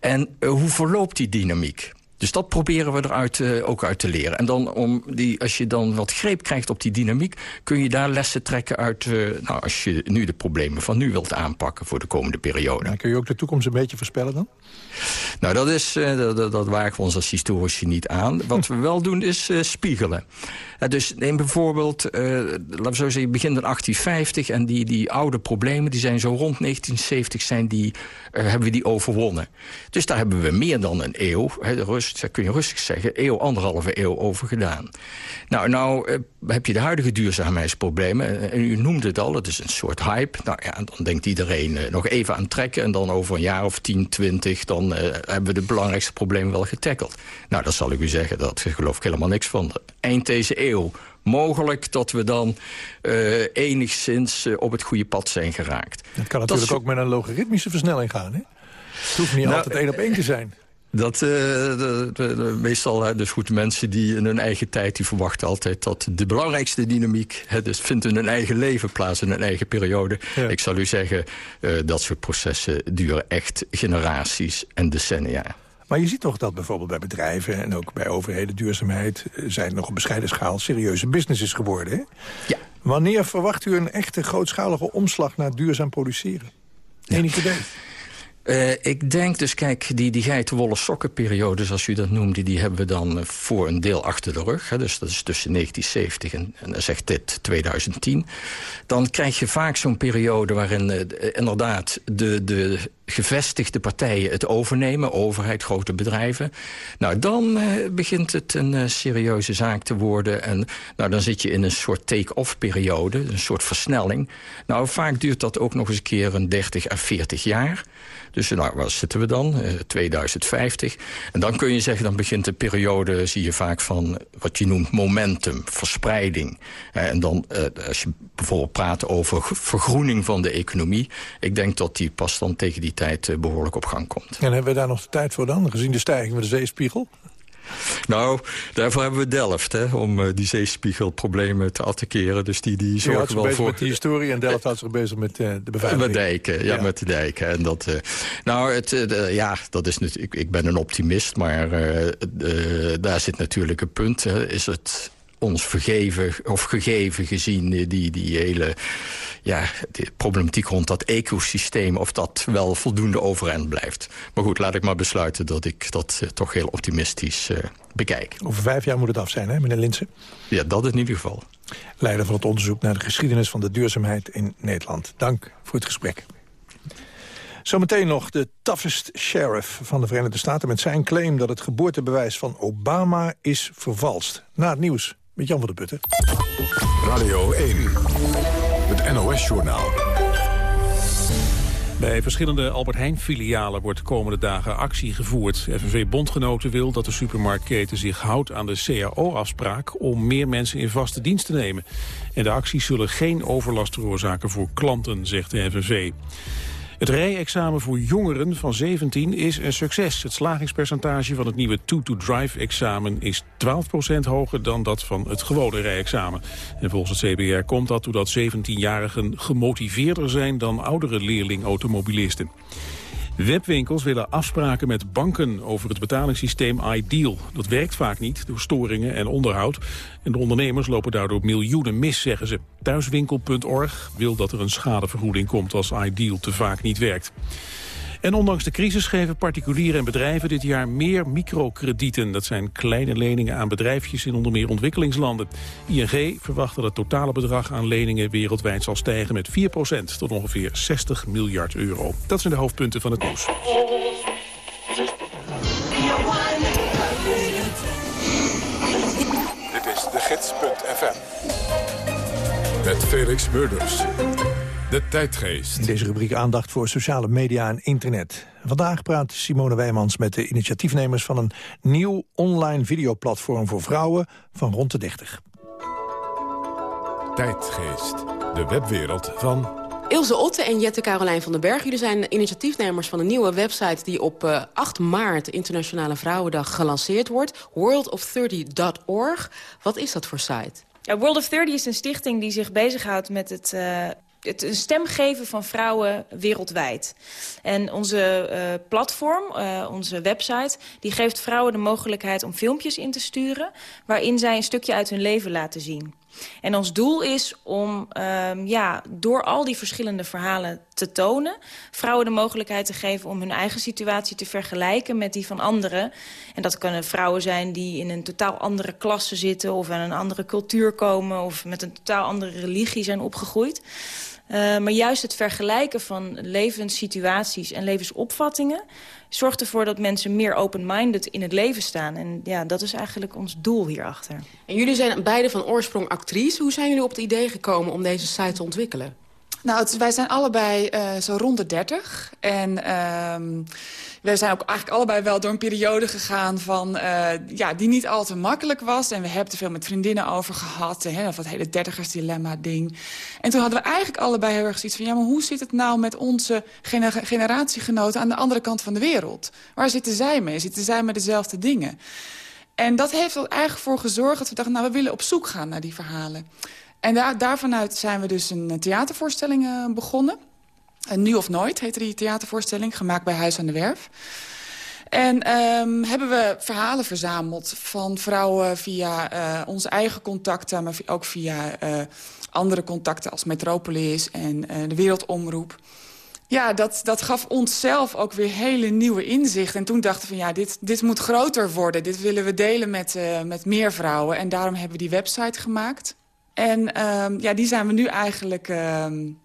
Speaker 18: En hoe verloopt die dynamiek? Dus dat proberen we eruit uh, ook uit te leren. En dan om die, als je dan wat greep krijgt op die dynamiek... kun je daar lessen trekken uit... Uh, nou, als je nu de problemen van nu wilt aanpakken voor de komende periode.
Speaker 9: Kun je ook de toekomst een beetje voorspellen dan?
Speaker 18: Nou, dat, is, uh, dat, dat wagen we ons als historici niet aan. Wat we wel doen is spiegelen. dus neem bijvoorbeeld, laten we zo zeggen, begin 1850... en die, die oude problemen, die zijn zo rond 1970 zijn die, hebben we die overwonnen. Dus daar hebben we meer dan een eeuw... He, de Rus dat kun je rustig zeggen, eeuw, anderhalve eeuw over gedaan. Nou, nou eh, heb je de huidige duurzaamheidsproblemen. En u noemde het al, het is een soort hype. Nou ja, dan denkt iedereen eh, nog even aan trekken... en dan over een jaar of 10, 20... dan uh, hebben we de belangrijkste problemen wel getackeld. Nou, dat zal ik u zeggen, dat geloof ik helemaal niks van. Eind deze eeuw mogelijk dat we dan uh, enigszins uh, op het goede pad zijn geraakt.
Speaker 9: Het kan natuurlijk ook met een logaritmische versnelling gaan, hè? Het hoeft niet nou, altijd één op één te zijn.
Speaker 18: Dat, uh, de, de, de, meestal, dus goed, mensen die in hun eigen tijd... die verwachten altijd dat de belangrijkste dynamiek... Hè, dus vindt in hun eigen leven plaats, in hun eigen periode. Ja. Ik zal u zeggen, uh, dat soort processen duren echt generaties en decennia.
Speaker 9: Maar je ziet toch dat bijvoorbeeld bij bedrijven en ook bij overheden duurzaamheid... Eh, zijn nog op bescheiden schaal serieuze businesses geworden. Hè?
Speaker 18: Ja.
Speaker 9: Wanneer verwacht u een echte grootschalige omslag naar duurzaam produceren? Enig idee?
Speaker 18: Uh, ik denk dus, kijk, die, die geitenwolle sokkenperiode, zoals u dat noemde... die hebben we dan voor een deel achter de rug. Hè, dus dat is tussen 1970 en, en dan zegt dit 2010. Dan krijg je vaak zo'n periode waarin inderdaad de, de gevestigde partijen het overnemen, overheid, grote bedrijven. Nou, dan uh, begint het een uh, serieuze zaak te worden. En nou, dan zit je in een soort take-off periode, een soort versnelling. Nou, vaak duurt dat ook nog eens een keer een 30 à 40 jaar. Dus nou, waar zitten we dan? Uh, 2050. En dan kun je zeggen, dan begint de periode, zie je vaak van wat je noemt momentum, verspreiding. en dan, als je bijvoorbeeld praat over vergroening van de economie. Ik denk dat die pas dan tegen die tijd behoorlijk op gang komt.
Speaker 9: En hebben we daar nog de tijd voor dan, gezien de stijging van de zeespiegel?
Speaker 18: Nou, daarvoor hebben we Delft, hè, om uh, die zeespiegelproblemen te attackeren. Dus die, die zorgen wel voor...
Speaker 9: met die historie en Delft houdt zich bezig met uh, de beveiliging.
Speaker 18: Met dijken, ja, ja, met de dijken. En dat, uh, nou, het, ja, dat is natuurlijk, ik, ik ben een optimist, maar daar zit natuurlijk een punt. Hè, is het ons vergeven of gegeven gezien die, die hele ja, de problematiek rond dat ecosysteem... of dat wel voldoende overeind blijft. Maar goed, laat ik maar besluiten dat ik dat uh, toch heel optimistisch uh, bekijk.
Speaker 9: Over vijf jaar moet het af zijn, hè, meneer Linsen?
Speaker 18: Ja, dat in ieder geval.
Speaker 9: Leider van het onderzoek naar de geschiedenis van de duurzaamheid in Nederland. Dank voor het gesprek. Zometeen nog de toughest sheriff van de Verenigde Staten... met zijn claim dat het geboortebewijs van Obama is vervalst. Na het nieuws met Jan van der Putten.
Speaker 1: Radio 1, NOS-journaal.
Speaker 2: Bij verschillende Albert Heijn-filialen wordt de komende dagen actie gevoerd. FNV Bondgenoten wil dat de supermarktketen zich houdt aan de CAO-afspraak... om meer mensen in vaste dienst te nemen. En de acties zullen geen overlast veroorzaken voor klanten, zegt de FNV. Het rijexamen voor jongeren van 17 is een succes. Het slagingspercentage van het nieuwe 2-to-drive-examen is 12% hoger dan dat van het gewone rijexamen. En volgens het CBR komt dat doordat 17-jarigen gemotiveerder zijn dan oudere leerling-automobilisten. Webwinkels willen afspraken met banken over het betalingssysteem iDeal. Dat werkt vaak niet door storingen en onderhoud. En de ondernemers lopen daardoor miljoenen mis, zeggen ze. Thuiswinkel.org wil dat er een schadevergoeding komt als iDeal te vaak niet werkt. En ondanks de crisis geven particulieren en bedrijven dit jaar meer microkredieten. Dat zijn kleine leningen aan bedrijfjes in onder meer ontwikkelingslanden. ING verwacht dat het totale bedrag aan leningen wereldwijd zal stijgen met 4% tot ongeveer 60 miljard euro. Dat zijn de hoofdpunten van het nieuws.
Speaker 1: Dit is de gids.fm. Met Felix Murders. De tijdgeest.
Speaker 9: In deze rubriek aandacht voor sociale media en internet. Vandaag praat Simone Wijmans met de initiatiefnemers van een nieuw online videoplatform voor vrouwen van rond de 30.
Speaker 1: Tijdgeest, de webwereld van
Speaker 19: Ilse Otte en Jette Carolijn van den Berg. Jullie zijn initiatiefnemers van een nieuwe website... die op uh, 8 maart, Internationale Vrouwendag, gelanceerd wordt. worldof30.org. Wat is dat voor site?
Speaker 20: Ja, World of 30 is een stichting die zich bezighoudt met het... Uh het een stem geven van vrouwen wereldwijd. En onze uh, platform, uh, onze website, die geeft vrouwen de mogelijkheid om filmpjes in te sturen... waarin zij een stukje uit hun leven laten zien. En ons doel is om um, ja, door al die verschillende verhalen te tonen... vrouwen de mogelijkheid te geven om hun eigen situatie te vergelijken met die van anderen. En dat kunnen vrouwen zijn die in een totaal andere klasse zitten... of in een andere cultuur komen of met een totaal andere religie zijn opgegroeid. Uh, maar juist het vergelijken van levenssituaties en levensopvattingen... zorgt ervoor dat mensen meer open-minded in het leven staan. En ja, dat is eigenlijk ons doel hierachter.
Speaker 19: En jullie zijn beide van oorsprong actrice. Hoe zijn jullie op het idee gekomen om deze site te ontwikkelen?
Speaker 21: Nou, wij zijn allebei uh, zo rond de 30. En uh, we zijn ook eigenlijk allebei wel door een periode gegaan... Van, uh, ja, die niet al te makkelijk was. En we hebben te veel met vriendinnen over gehad. Hè, of het hele dertigersdilemma-ding. En toen hadden we eigenlijk allebei heel erg zoiets van... ja, maar hoe zit het nou met onze gener generatiegenoten aan de andere kant van de wereld? Waar zitten zij mee? Zitten zij met dezelfde dingen? En dat heeft er eigenlijk voor gezorgd dat we dachten... nou, we willen op zoek gaan naar die verhalen. En daar, daarvanuit zijn we dus een theatervoorstelling uh, begonnen. En nu of nooit heette die theatervoorstelling, gemaakt bij Huis aan de Werf. En um, hebben we verhalen verzameld van vrouwen via uh, onze eigen contacten... maar ook via andere contacten als Metropolis en de Wereldomroep. Ja, dat, dat gaf onszelf ook weer hele nieuwe inzicht. En toen dachten we van ja, dit, dit moet groter worden. Dit willen we delen met, met meer vrouwen. En daarom hebben we die website gemaakt. En um, ja, die zijn we nu eigenlijk... Um,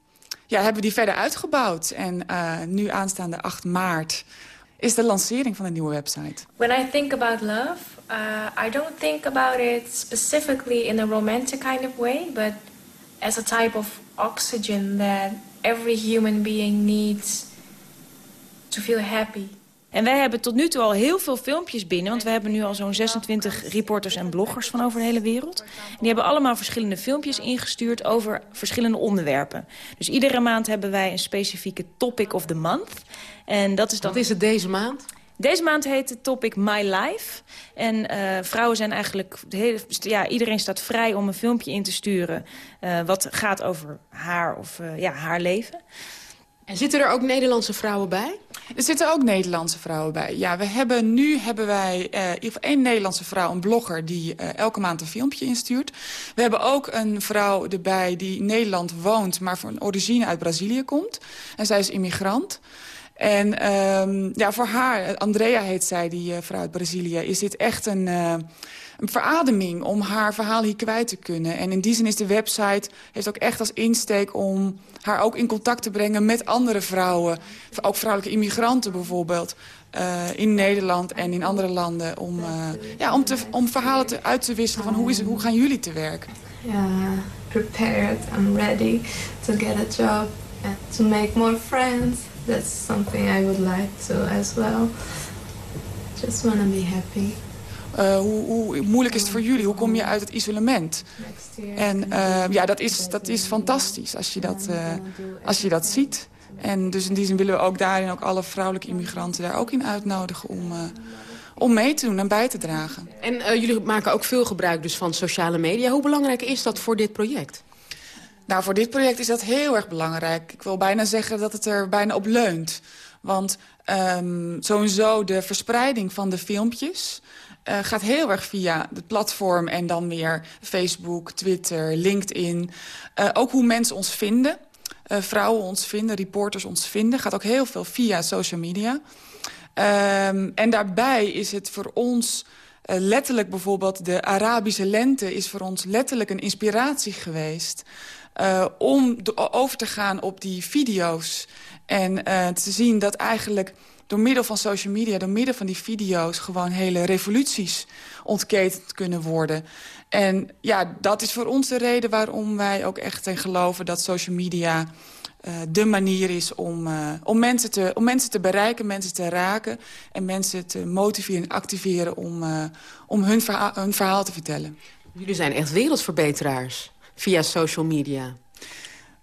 Speaker 21: ja, hebben die verder uitgebouwd. En uh, nu aanstaande 8 maart is de lancering van de nieuwe website.
Speaker 20: When I think about love, uh, I don't think about it specifically in a romantic kind of way, but as a type of oxygen that every human being needs to feel happy. En wij hebben tot nu toe al heel veel filmpjes binnen... want we hebben nu al zo'n 26 reporters en bloggers van over de hele wereld. En die hebben allemaal verschillende filmpjes ingestuurd over verschillende onderwerpen. Dus iedere maand hebben wij een specifieke topic of the month. En dat is dan...
Speaker 19: Wat is het deze maand?
Speaker 20: Deze maand heet het topic My Life. En uh, vrouwen zijn eigenlijk... Hele, ja, iedereen staat vrij om een filmpje in te sturen... Uh, wat gaat over haar of uh, ja, haar leven.
Speaker 19: En zitten er ook Nederlandse vrouwen bij?
Speaker 21: Er zitten ook Nederlandse vrouwen bij. Ja, we hebben, nu hebben wij geval één Nederlandse vrouw, een blogger... die uh, elke maand een filmpje instuurt. We hebben ook een vrouw erbij die Nederland woont... maar van origine uit Brazilië komt. En zij is immigrant. En um, ja, voor haar, Andrea heet zij, die uh, vrouw uit Brazilië... is dit echt een verademing om haar verhaal hier kwijt te kunnen. En in die zin is de website heeft ook echt als insteek om haar ook in contact te brengen met andere vrouwen. Ook vrouwelijke immigranten bijvoorbeeld. Uh, in Nederland en in andere landen. Om, uh, ja, om, te, om verhalen te, uit te wisselen van hoe, is, hoe gaan jullie te werk?
Speaker 22: Yeah, prepared and ready to get a job and to make more friends. That's something I would like to as well. Just want to be happy.
Speaker 21: Uh, hoe, hoe, moeilijk is het voor jullie? Hoe kom je uit het isolement? En uh, ja, dat is, dat is fantastisch als je dat, uh, als je dat ziet. En dus in die zin willen we ook daarin ook alle vrouwelijke immigranten daar ook in uitnodigen om, om mee te doen en bij te dragen.
Speaker 19: En jullie maken ook veel gebruik dus van sociale media. Hoe belangrijk is dat voor dit project?
Speaker 21: Nou, voor dit project is dat heel erg belangrijk. Ik wil bijna zeggen dat het er bijna op leunt. Want um, sowieso de verspreiding van de filmpjes... Uh, gaat heel erg via het platform en dan weer Facebook, Twitter, LinkedIn. Uh, ook hoe mensen ons vinden. Uh, vrouwen ons vinden, reporters ons vinden. Gaat ook heel veel via social media. Um, en daarbij is het voor ons... Letterlijk bijvoorbeeld de Arabische lente is voor ons letterlijk een inspiratie geweest... Om over te gaan op die video's. En te zien dat eigenlijk door middel van social media, door middel van die video's... gewoon hele revoluties ontketend kunnen worden. En ja, dat is voor ons de reden waarom wij ook echt in geloven... dat social media uh, de manier is om, uh, om, mensen te, om mensen te bereiken, mensen te raken... en mensen te motiveren en activeren om, uh, om hun, hun verhaal te vertellen.
Speaker 19: Jullie zijn echt wereldverbeteraars via social media.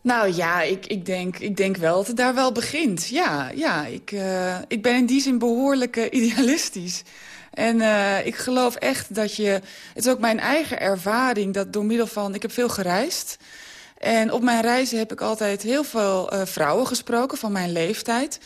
Speaker 21: Nou ja, ik, ik, denk, ik denk wel dat het daar wel begint. Ja, ja ik, uh, ik ben in die zin behoorlijk idealistisch. En uh, ik geloof echt dat je... Het is ook mijn eigen ervaring dat door middel van... Ik heb veel gereisd. En op mijn reizen heb ik altijd heel veel vrouwen gesproken van mijn leeftijd.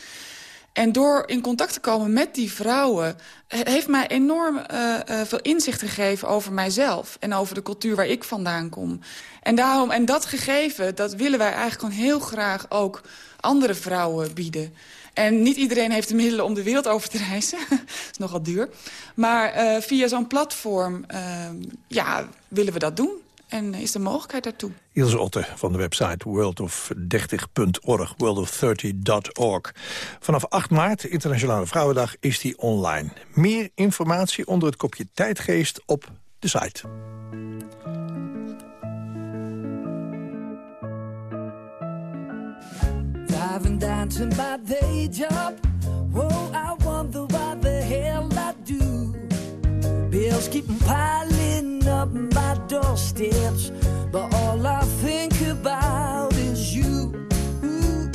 Speaker 21: En door in contact te komen met die vrouwen... heeft mij enorm uh, uh, veel inzicht gegeven over mijzelf... en over de cultuur waar ik vandaan kom. En, daarom, en dat gegeven, dat willen wij eigenlijk gewoon heel graag ook andere vrouwen bieden. En niet iedereen heeft de middelen om de wereld over te reizen. dat is nogal duur. Maar uh, via zo'n platform ja, willen we dat doen. En is de mogelijkheid daartoe.
Speaker 9: Ilse Otte van de website worldof30.org, worldof30.org. Vanaf 8 maart, Internationale Vrouwendag, is die online. Meer informatie onder het kopje tijdgeest op de site. Driving down to my day job Oh, I wonder what the hell I do Bills keep piling up my doorsteps But all I think about is you. Ooh,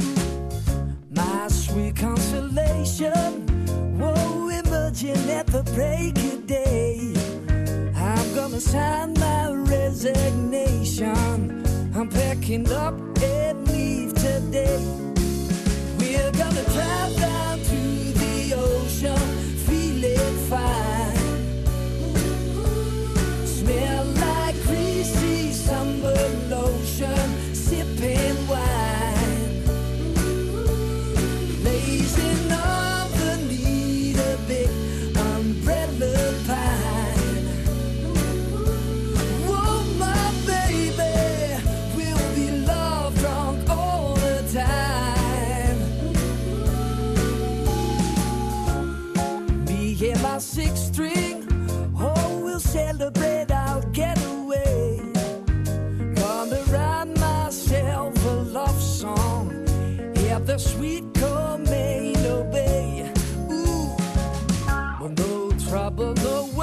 Speaker 9: My sweet consolation Whoa, emerging at the break of day. I'm gonna sign my resignation. I'm packing up and leave today. We're gonna drive down to the ocean Feeling fine Smell like greasy summer
Speaker 23: trouble, no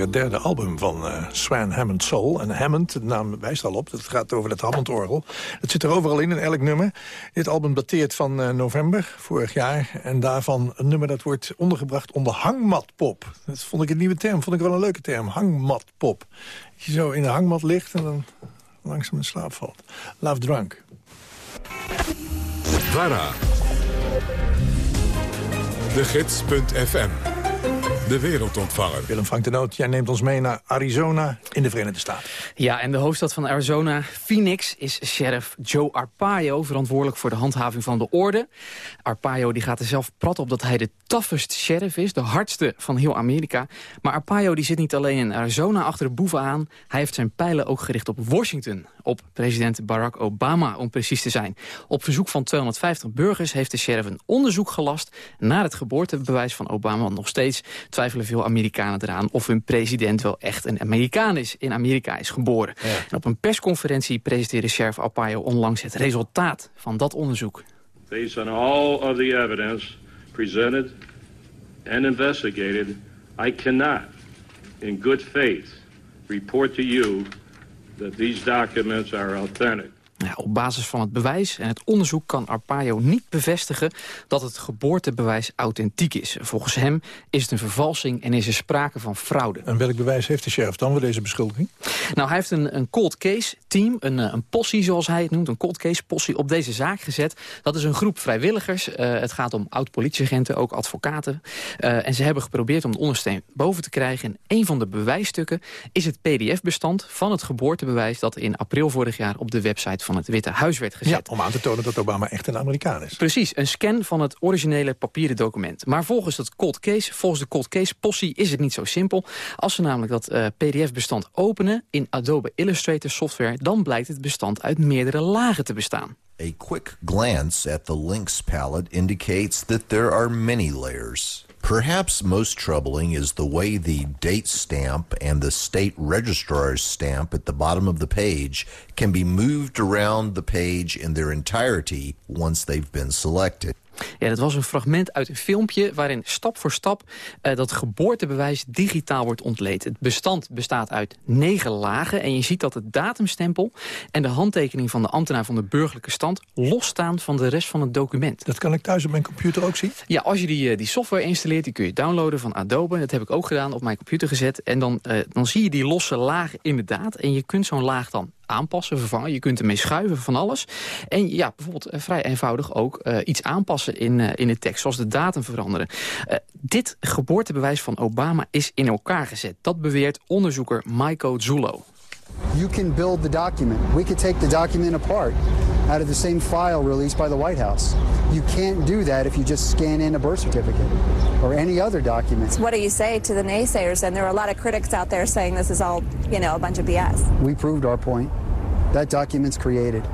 Speaker 9: Het derde album van eh, Swan Hammond Soul. En Hammond, de naam wijst al op, het gaat over het Hammond-orgel. Het zit er overal in, in elk nummer. Dit album dateert van eh, november vorig jaar. En daarvan een nummer dat wordt ondergebracht onder hangmatpop. Dat vond ik een nieuwe term, vond ik wel een leuke term. Hangmatpop. Dat je zo in de hangmat ligt en dan langzaam in slaap valt. Love Drunk.
Speaker 1: VARA. De Gids.fm. De wereldontvanger.
Speaker 9: Willem Frank de Noot, jij neemt ons mee naar Arizona in de Verenigde Staten.
Speaker 24: Ja, en de hoofdstad van Arizona, Phoenix, is sheriff Joe Arpaio... verantwoordelijk voor de handhaving van de orde. Arpaio die gaat er zelf prat op dat hij de toughest sheriff is... de hardste van heel Amerika. Maar Arpaio die zit niet alleen in Arizona achter de boeven aan... hij heeft zijn pijlen ook gericht op Washington. Op president Barack Obama, om precies te zijn. Op verzoek van 250 burgers heeft de sheriff een onderzoek gelast... naar het geboortebewijs van Obama. Want nog steeds twijfelen veel Amerikanen eraan... of hun president wel echt een Amerikaan is, in Amerika is geboren. En op een persconferentie presenteerde sheriff Arpaio onlangs het resultaat van dat onderzoek.
Speaker 25: Based on all of the evidence presented and investigated, I cannot, in good faith, report to you that these documents are authentic.
Speaker 24: Ja, op basis van het bewijs en het onderzoek kan Arpaio niet bevestigen dat het geboortebewijs authentiek is. Volgens hem is het een vervalsing en is er sprake van fraude.
Speaker 9: En welk bewijs heeft de sheriff dan voor deze beschuldiging?
Speaker 24: Nou, hij heeft een, een cold case team, een, eh, een possie zoals hij het noemt, een cold case possie op deze zaak gezet. Dat is een groep vrijwilligers. Eh, het gaat om oud-politieagenten, ook advocaten. Eh, en ze hebben geprobeerd om de ondersteun boven te krijgen. En een van de bewijsstukken is het pdf-bestand van het geboortebewijs... dat in april vorig jaar op de website van het Witte Huis werd gezet.
Speaker 9: Ja, om aan te tonen dat Obama echt een Amerikaan is.
Speaker 24: Precies, een scan van het originele papieren document. Maar volgens het cold case, volgens de cold case possie is het niet zo simpel. Als ze namelijk dat eh, pdf-bestand openen in Adobe Illustrator software... dan blijkt het bestand uit meerdere lagen te bestaan.
Speaker 26: A quick glance at the links palette indicates that there are many layers. Perhaps most troubling is the way the date stamp and the state registrar's stamp at the bottom of the page can be moved around the page in their entirety once they've been selected.
Speaker 24: Ja, dat was een fragment uit een filmpje waarin stap voor stap uh, dat geboortebewijs digitaal wordt ontleed. Het bestand bestaat uit negen lagen en je ziet dat het datumstempel en de handtekening van de ambtenaar van de burgerlijke stand losstaan van de rest van het document.
Speaker 9: Dat kan ik thuis op mijn computer ook zien?
Speaker 24: Ja, als je die, die software installeert, die kun je downloaden van Adobe. Dat heb ik ook gedaan, op mijn computer gezet. En dan, uh, dan zie je die losse lagen inderdaad. En je kunt zo'n laag dan aanpassen, vervangen. Je kunt ermee schuiven van alles. En ja, bijvoorbeeld uh, vrij eenvoudig ook uh, iets aanpassen in, uh, in de tekst, zoals de datum veranderen. dit geboortebewijs van Obama is in elkaar gezet. Dat beweert onderzoeker Maiko Zulo.
Speaker 27: You can build the document. We could take the document apart out of the same file released by the White House. You can't do that if you just scan in a birth certificate or any other document.
Speaker 28: What do you say to the naysayers? And there are a lot of critics out there saying this is all, you know, a bunch of BS.
Speaker 27: We proved our point. That document's created.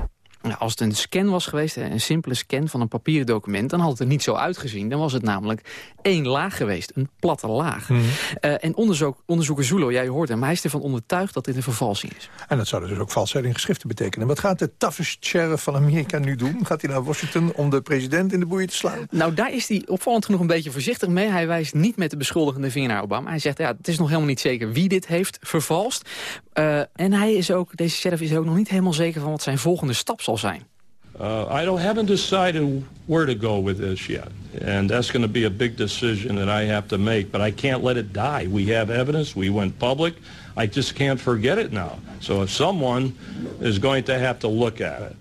Speaker 24: Nou, als het een scan was geweest, een simpele scan van een papieren document... dan had het er niet zo uitgezien. Dan was het namelijk één laag geweest, een platte laag. Mm. Uh, en onderzoek, onderzoeker Zulo, jij hoort hem, hij is ervan ondertuigd dat dit een vervalsing is.
Speaker 9: En dat zou dus ook valsheid in geschriften betekenen. Wat gaat de toughest sheriff van Amerika nu doen? Gaat hij naar Washington om de president in de boeien te slaan?
Speaker 24: Nou, daar is hij opvallend genoeg een beetje voorzichtig mee. Hij wijst niet met de beschuldigende vinger naar Obama. Hij zegt, ja, het is nog helemaal niet zeker wie dit heeft vervalst. Uh, en hij is ook, deze sheriff is ook nog niet helemaal zeker van wat zijn volgende stap zal zijn.
Speaker 25: Uh, I don't, haven't decided where to go with this yet. And that's going to be a big decision that I have to make. But I can't let it die. We have evidence. We went public. I just can't forget it now. So if someone is going to have to look at it.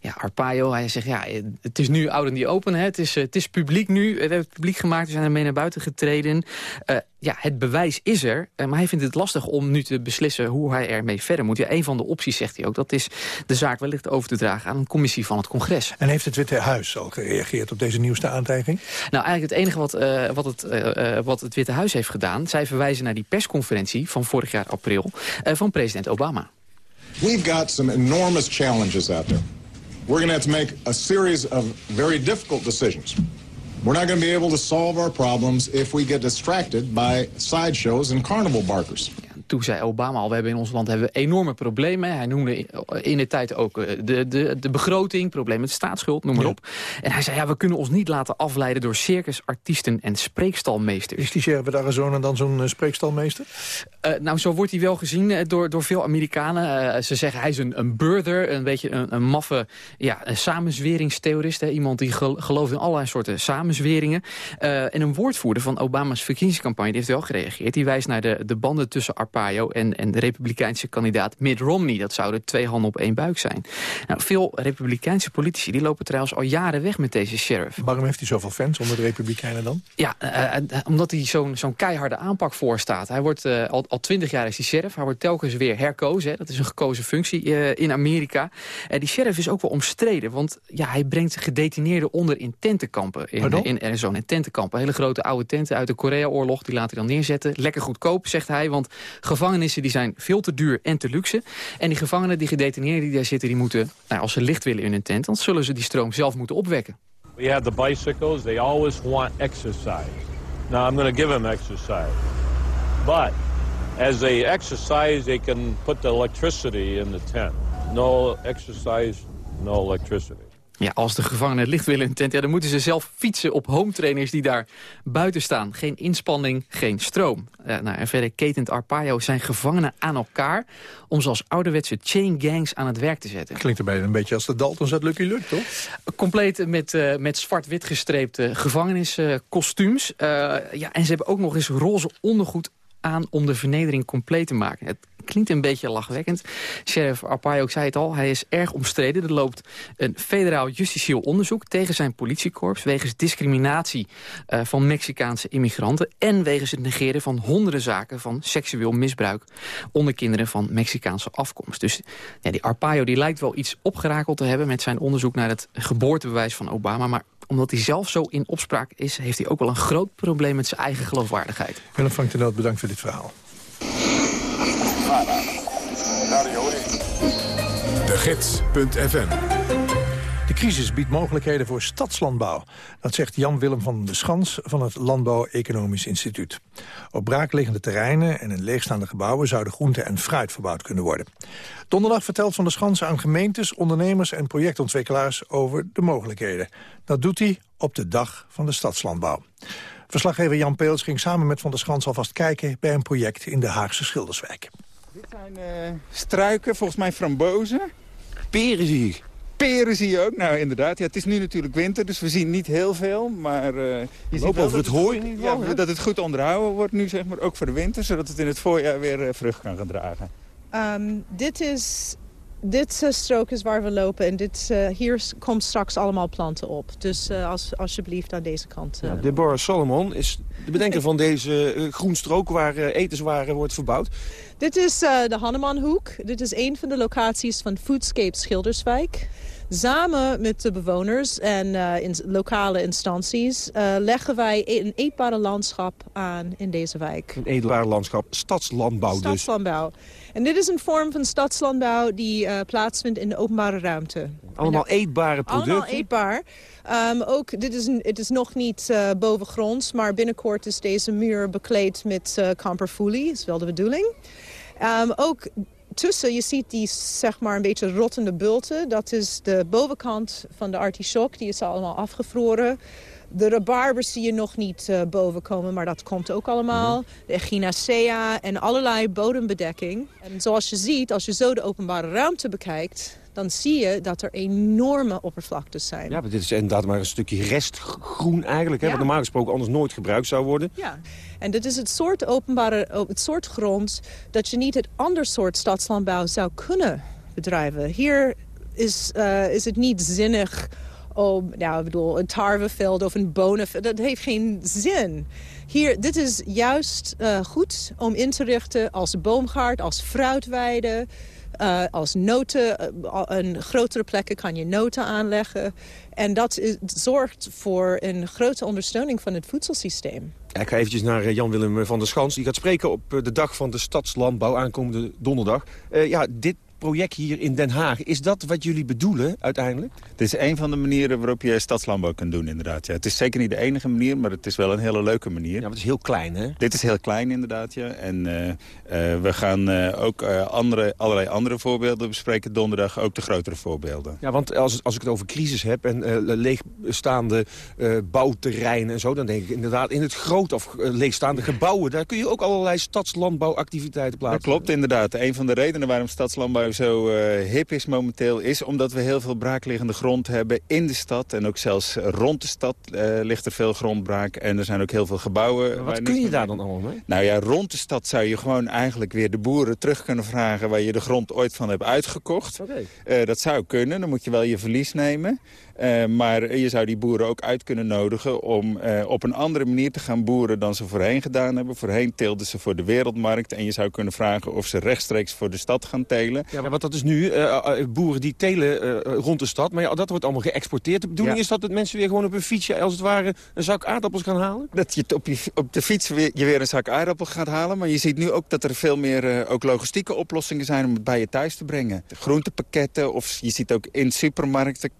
Speaker 24: Ja, Arpaio, hij zegt, ja, het is nu oud en die open. Hè. Het, is, het is publiek nu, we hebben het publiek gemaakt, we zijn ermee naar buiten getreden. Uh, ja, het bewijs is er, uh, maar hij vindt het lastig om nu te beslissen hoe hij ermee verder moet. Ja, een van de opties, zegt hij ook, dat is de zaak wellicht over te dragen aan een commissie van het congres.
Speaker 9: En heeft het Witte Huis al gereageerd op deze nieuwste aantijging?
Speaker 24: Nou, eigenlijk het enige wat, uh, wat, het, uh, wat het Witte Huis heeft gedaan, zij verwijzen naar die persconferentie van vorig jaar april van president Obama.
Speaker 29: We've got some enormous challenges out there. We're going to have to make a series of very difficult decisions. We're not going to be able to solve our problems if we get distracted by sideshows and carnival barkers.
Speaker 24: Toen zei Obama al, we hebben in ons land hebben we enorme problemen. Hij noemde in de tijd ook eh, de, de, de begroting, probleem met staatsschuld, noem maar op. En hij zei, ja, we kunnen ons niet laten afleiden door circusartiesten en spreekstalmeesters.
Speaker 9: Is die sheriff Arizona dan zo'n uh, spreekstalmeester?
Speaker 24: Uh, nou, zo wordt hij wel gezien door, door veel Amerikanen. ze zeggen, hij is een, een birther, een beetje een, een maffe ja, een samenzweringstheorist. Hè? Iemand die gelooft in allerlei soorten samenzweringen. en een woordvoerder van Obama's verkiezingscampagne, die heeft wel gereageerd. Die wijst naar de, de banden tussen En, en de republikeinse kandidaat Mitt Romney. Dat zouden twee handen op één buik zijn. Nou, veel republikeinse politici die lopen trouwens al jaren weg met deze sheriff.
Speaker 9: Waarom heeft hij zoveel fans onder de republikeinen dan?
Speaker 24: Ja, uh, omdat hij zo'n zo'n keiharde aanpak voorstaat. Hij wordt uh, al twintig jaar is hij sheriff. Hij wordt telkens weer herkozen. Hè. Dat is een gekozen functie uh, in Amerika. Die sheriff is ook wel omstreden. Want ja, hij brengt gedetineerden onder in tentenkampen. In, in Arizona. In tentenkampen. Hele grote oude tenten uit de Korea-oorlog. Die laat hij dan neerzetten. Lekker goedkoop, zegt hij. Want Gevangenissen die zijn veel te duur en te luxe. En die gevangenen, die gedetineerden die daar zitten... die moeten, nou, als ze licht willen in hun tent... dan zullen ze die stroom zelf moeten opwekken.
Speaker 25: We have the bicycles. They always want exercise. Now, I'm going to give them exercise. But as they exercise, they can put the electricity in the tent. No exercise, no electricity.
Speaker 24: Ja, als de gevangenen licht willen in tent, ja, dan moeten ze zelf fietsen op home trainers die daar buiten staan. Geen inspanning, geen stroom. Uh, nou, en verder ketent Arpaio zijn gevangenen aan elkaar om ze als ouderwetse chain gangs aan het werk te zetten.
Speaker 9: Klinkt erbij een beetje als de Daltons uit Lucky Luke, toch?
Speaker 24: Compleet met, uh, met zwart-wit gestreepte gevangeniskostuums. Uh, ja, en ze hebben ook nog eens roze ondergoed aan om de vernedering compleet te maken. Het klinkt een beetje lachwekkend. Sheriff Arpaio zei het al, hij is erg omstreden. Er loopt een federaal justitieel onderzoek tegen zijn politiekorps... wegens discriminatie uh, van Mexicaanse immigranten... en wegens het negeren van honderden zaken van seksueel misbruik... onder kinderen van Mexicaanse afkomst. Dus ja, die Arpaio die lijkt wel iets opgerakeld te hebben... met zijn onderzoek naar het geboortebewijs van Obama... maar omdat hij zelf zo in opspraak is... heeft hij ook wel een groot probleem met zijn eigen geloofwaardigheid.
Speaker 9: Willem Frank de bedankt voor dit verhaal.
Speaker 1: De Gids.fm
Speaker 9: crisis biedt mogelijkheden voor stadslandbouw. Dat zegt Jan-Willem van de Schans van het Landbouw Economisch Instituut. Op braakliggende terreinen en in leegstaande gebouwen... zouden groente en fruit verbouwd kunnen worden. Donderdag vertelt Van der Schans aan gemeentes, ondernemers en projectontwikkelaars over de mogelijkheden. Dat doet hij op de dag van de stadslandbouw. Verslaggever Jan Peels ging samen met Van der Schans alvast kijken... bij een project in de Haagse Schilderswijk.
Speaker 30: Dit zijn uh, struiken, volgens mij frambozen.
Speaker 31: Peren zie ik.
Speaker 30: Peren zie je ook, nou inderdaad. Ja, het is nu natuurlijk winter, dus we zien niet heel veel. Maar uh, je
Speaker 31: ziet wel over het hooi.
Speaker 30: Ja, dat het goed onderhouden wordt nu, zeg maar, ook voor de winter. Zodat het in het voorjaar weer uh, vrucht kan gaan dragen.
Speaker 32: Um, dit is dit uh, strook is waar we lopen en dit, uh, hier komt straks allemaal planten op. Dus uh, als, alsjeblieft aan deze kant.
Speaker 31: Ja, Deborah Solomon is de bedenker van deze groenstrook waar etenswaren wordt verbouwd.
Speaker 32: Dit is de Hannemanhoek. Dit is een van de locaties van Foodscape Schilderswijk. Samen met de bewoners en uh, in lokale instanties uh, leggen wij een eetbare landschap aan in deze wijk.
Speaker 31: Een eetbare landschap, stadslandbouw dus.
Speaker 32: Stadslandbouw. En dit is een vorm van stadslandbouw die uh, plaatsvindt in de openbare ruimte.
Speaker 31: Allemaal eetbare producten?
Speaker 32: Allemaal eetbaar. Um, ook, dit is, het is nog niet bovengronds, maar binnenkort is deze muur bekleed met kamperfoelie. Dat is wel de bedoeling. Um, ook tussen, je ziet die zeg maar een beetje rottende bulten. Dat is de bovenkant van de artichok, die is allemaal afgevroren. De rabarbers zie je nog niet uh, boven komen, maar dat komt ook allemaal. De echinacea en allerlei bodembedekking. En zoals je ziet, als je zo de openbare ruimte bekijkt... dan zie je dat er enorme oppervlaktes zijn.
Speaker 31: Ja, maar dit is inderdaad maar een stukje restgroen eigenlijk... Hè,
Speaker 32: Ja.
Speaker 31: wat normaal gesproken anders nooit gebruikt zou worden.
Speaker 32: Ja, en dit is het soort openbare, het soort grond... dat je niet het ander soort stadslandbouw zou kunnen bedrijven. Hier is, uh, is het niet zinnig om, nou, ik bedoel, een tarweveld of een bonenveld. Dat heeft geen zin. Hier, dit is juist uh, goed om in te richten als boomgaard, als fruitweide... Uh, als noten, uh, een grotere plekken kan je noten aanleggen. En dat zorgt voor een grote ondersteuning van het voedselsysteem.
Speaker 31: Ik ga eventjes naar eh, Jan-Willem van der Schans. Die gaat spreken op de dag van de stadslandbouw aankomende donderdag. Ja, dit project hier in Den Haag. Is dat wat jullie bedoelen uiteindelijk?
Speaker 30: Het is een van de manieren waarop je stadslandbouw kunt doen inderdaad. Ja. Het is zeker niet de enige manier, maar het is wel een hele leuke manier. Ja,
Speaker 31: maar het is heel klein hè?
Speaker 30: Dit is heel klein inderdaad, ja. En uh, uh, we gaan uh, ook andere, allerlei andere voorbeelden bespreken donderdag. Ook de grotere voorbeelden.
Speaker 31: Ja, want als, als ik het over crisis heb en leegstaande bouwterreinen en zo... dan denk ik inderdaad in het groot of leegstaande gebouwen... daar kun je ook allerlei stadslandbouwactiviteiten plaatsen.
Speaker 30: Dat klopt inderdaad. Een van de redenen waarom stadslandbouw zo uh, hip is momenteel... is omdat we heel veel braakliggende grond hebben in de stad. En ook zelfs rond de stad uh, ligt er veel grondbraak. En er zijn ook heel veel gebouwen.
Speaker 31: Maar wat kun je daar dan allemaal mee?
Speaker 30: Nou ja, rond de stad zou je gewoon eigenlijk weer de boeren terug kunnen vragen... waar je de grond ooit van hebt uitgekocht.
Speaker 31: Okay.
Speaker 30: Uh, dat zou kunnen. Dan moet je wel je verlies nemen. Uh, maar je zou die boeren ook uit kunnen nodigen om uh, op een andere manier te gaan boeren dan ze voorheen gedaan hebben. Voorheen teelden ze voor de wereldmarkt en je zou kunnen vragen of ze rechtstreeks voor de stad gaan telen.
Speaker 31: Ja, want dat is nu uh, boeren die telen rond de stad, maar ja, dat wordt allemaal geëxporteerd. De bedoeling ja. is dat het mensen weer gewoon op een fietsje als het ware een zak aardappels gaan halen?
Speaker 30: Dat je op, je, op de fiets weer, je weer een zak aardappels gaat halen, maar je ziet nu ook dat er veel meer ook logistieke oplossingen zijn om het bij je thuis te brengen. Groentepakketten of je ziet ook in supermarkten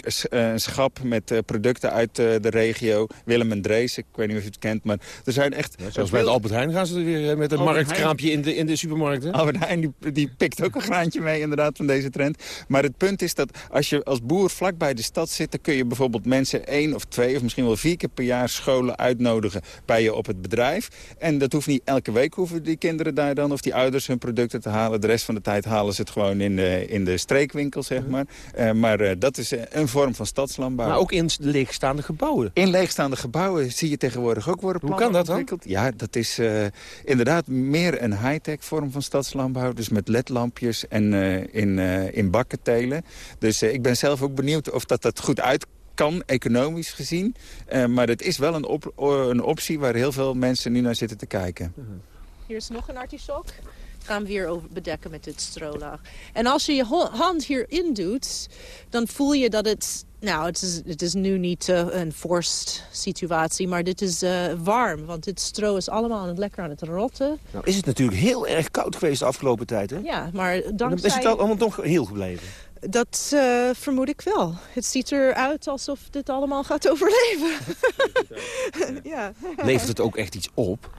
Speaker 30: met uh, producten uit uh, de regio. Willem en Drees, ik weet niet of je het kent, maar er zijn echt...
Speaker 31: Ja, zoals bij Albert Heijn gaan ze er weer met een marktkraampje in de, in de supermarkt. Hè?
Speaker 30: Albert Heijn die, die pikt ook een graantje mee inderdaad van deze trend. Maar het punt is dat als je als boer vlak bij de stad zit... dan kun je bijvoorbeeld mensen één of twee of misschien wel vier keer per jaar scholen uitnodigen bij je op het bedrijf. En dat hoeft niet elke week hoeven die kinderen daar dan of die ouders hun producten te halen. De rest van de tijd halen ze het gewoon in de, in de streekwinkel, zeg maar. Uh, maar uh, dat is een vorm van stadslandbouw.
Speaker 31: Maar ook in leegstaande gebouwen?
Speaker 30: In leegstaande gebouwen zie je tegenwoordig ook worden
Speaker 31: Hoe kan dat dan?
Speaker 30: Ja, dat is uh, inderdaad meer een high-tech vorm van stadslandbouw. Dus met ledlampjes en uh, in, uh, in bakken telen. Dus ik ben zelf ook benieuwd of dat, dat goed uit kan, economisch gezien. maar het is wel een, op, een optie waar heel veel mensen nu naar zitten te kijken.
Speaker 32: -huh. Hier is nog een artichok gaan we weer over bedekken met dit strolaag. En als je je hand hierin doet, dan voel je dat het... Nou, het is, het is nu niet uh, een forced situatie, maar dit is uh, warm. Want dit stro is allemaal aan het lekker aan het rotten.
Speaker 31: Nou is het natuurlijk heel erg koud geweest de afgelopen tijd, hè?
Speaker 32: Ja, maar dankzij...
Speaker 31: Dan is het allemaal nog heel gebleven.
Speaker 32: Dat uh, vermoed ik wel. Het ziet eruit alsof dit allemaal gaat overleven. ja.
Speaker 31: Levert het ook echt iets op?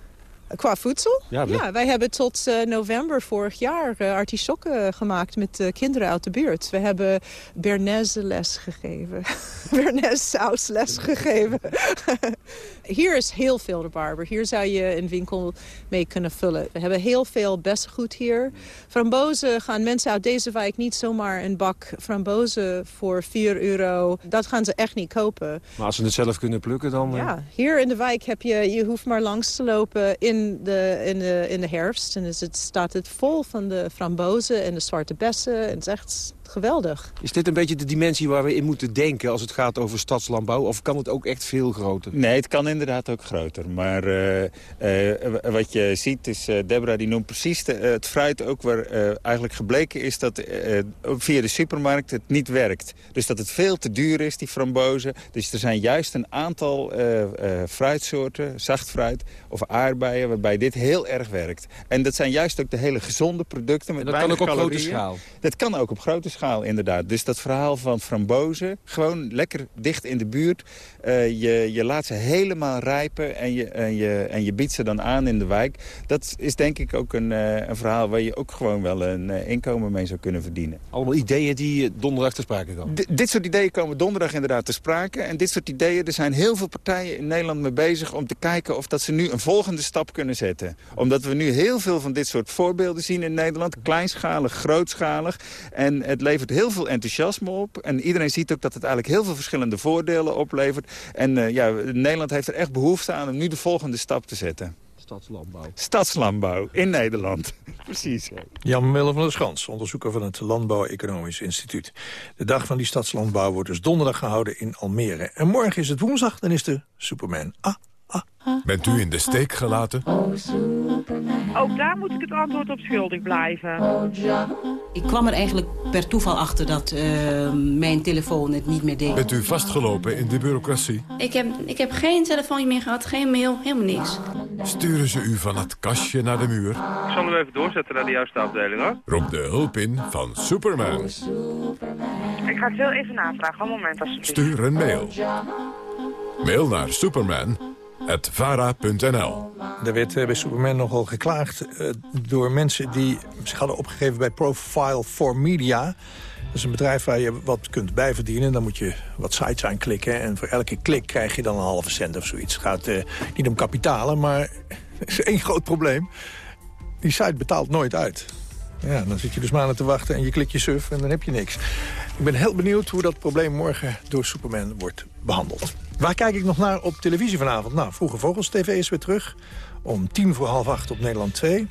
Speaker 32: Qua voedsel?
Speaker 31: Ja,
Speaker 32: wij hebben tot eh, november vorig jaar uh, artisjokken gemaakt met uh, kinderen uit de buurt. We hebben Bernaise les gegeven. Bernaise saus les gegeven. Hier is heel veel rabarber. Hier zou je een winkel mee kunnen vullen. We hebben heel veel bessengoed hier. Frambozen gaan mensen uit deze wijk niet zomaar een bak frambozen voor 4 euro. Dat gaan ze echt niet kopen.
Speaker 31: Maar als ze het zelf kunnen plukken dan...
Speaker 32: Ja, hier in de wijk heb je, je hoeft maar langs te lopen in de, in de, in de herfst. En dus het staat het vol van de frambozen en de zwarte bessen. En het echt geweldig.
Speaker 31: Is dit een beetje de dimensie waar we in moeten denken als het gaat over stadslandbouw? Of kan het ook echt veel groter?
Speaker 30: Nee, het kan inderdaad ook groter. Maar uh, uh, wat je ziet is, uh, Deborah die noemt precies de, het fruit ook waar eigenlijk gebleken is dat via de supermarkt het niet werkt. Dus dat het veel te duur is, die frambozen. Dus er zijn juist een aantal fruitsoorten, zacht fruit of aardbeien, waarbij dit heel erg werkt. En dat zijn juist ook de hele gezonde producten met
Speaker 31: en dat kan ook op grote schaal?
Speaker 30: Dat kan ook op grote schaal, inderdaad. Dus dat verhaal van frambozen, gewoon lekker dicht in de buurt. Uh, je, je laat ze helemaal rijpen en je, en, je, en je biedt ze dan aan in de wijk. Dat is denk ik ook een, uh, een verhaal waar je ook gewoon wel een uh, inkomen mee zou kunnen verdienen.
Speaker 31: Allemaal ideeën die donderdag te sprake komen?
Speaker 30: D dit soort ideeën komen donderdag inderdaad te sprake. En dit soort ideeën, er zijn heel veel partijen in Nederland mee bezig... om te kijken of dat ze nu een volgende stap kunnen zetten. Omdat we nu heel veel van dit soort voorbeelden zien in Nederland. Kleinschalig, grootschalig. En het levert heel veel enthousiasme op. En iedereen ziet ook dat het eigenlijk heel veel verschillende voordelen oplevert. En uh, ja, Nederland heeft er echt behoefte aan om nu de volgende stap te zetten.
Speaker 31: Stadslandbouw.
Speaker 30: Stadslandbouw in Nederland. Precies.
Speaker 9: Jan Miller van der Schans, onderzoeker van het Landbouw Economisch Instituut. De dag van die stadslandbouw wordt dus donderdag gehouden in Almere. En morgen is het woensdag, dan is de Superman. Ah.
Speaker 1: Bent u in de steek gelaten?
Speaker 33: Ook daar moet ik het antwoord op schuldig blijven.
Speaker 34: Ik kwam er eigenlijk per toeval achter dat uh, mijn telefoon het niet meer deed.
Speaker 1: Bent u vastgelopen in de bureaucratie?
Speaker 35: Ik heb, ik heb geen telefoontje meer gehad, geen mail, helemaal niks.
Speaker 1: Sturen ze u van het kastje naar de muur?
Speaker 36: Ik zal hem even doorzetten naar de juiste afdeling, hoor.
Speaker 1: Roep de hulp in van Superman.
Speaker 33: Ik ga het heel even navragen, een moment alsjeblieft.
Speaker 1: Stuur een mail. Mail naar Superman vara.nl.
Speaker 9: Er werd bij Superman nogal geklaagd uh, door mensen die zich hadden opgegeven bij Profile for Media. Dat is een bedrijf waar je wat kunt bijverdienen. Dan moet je wat sites aanklikken en voor elke klik krijg je dan een halve cent of zoiets. Het gaat uh, niet om kapitalen, maar is één groot probleem. Die site betaalt nooit uit. Ja, dan zit je dus maanden te wachten en je klikt je suf en dan heb je niks. Ik ben heel benieuwd hoe dat probleem morgen door Superman wordt behandeld. Waar kijk ik nog naar op televisie vanavond? Nou, Vroege Vogels TV is weer terug. Om tien voor half acht op Nederland 2.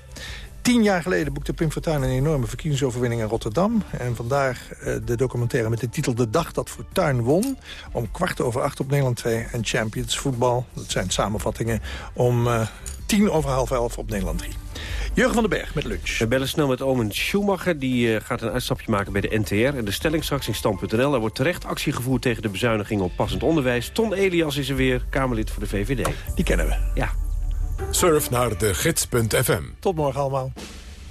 Speaker 9: Tien jaar geleden boekte Pim Fortuyn een enorme verkiezingsoverwinning in Rotterdam. En vandaag uh, de documentaire met de titel De Dag dat Fortuyn won. Om kwart over acht op Nederland 2. En Champions Voetbal, dat zijn samenvattingen, om uh, tien over half elf op Nederland 3. Jurgen van den Berg met lunch.
Speaker 31: We bellen snel met Omen Schumacher. Die uh, gaat een uitstapje maken bij de NTR. En de stelling straks in stand.nl. Er wordt terecht actie gevoerd tegen de bezuiniging op passend onderwijs. Ton Elias is er weer, Kamerlid voor de VVD.
Speaker 9: Die kennen we.
Speaker 31: Ja.
Speaker 1: Surf naar de gids.fm.
Speaker 9: Tot morgen allemaal.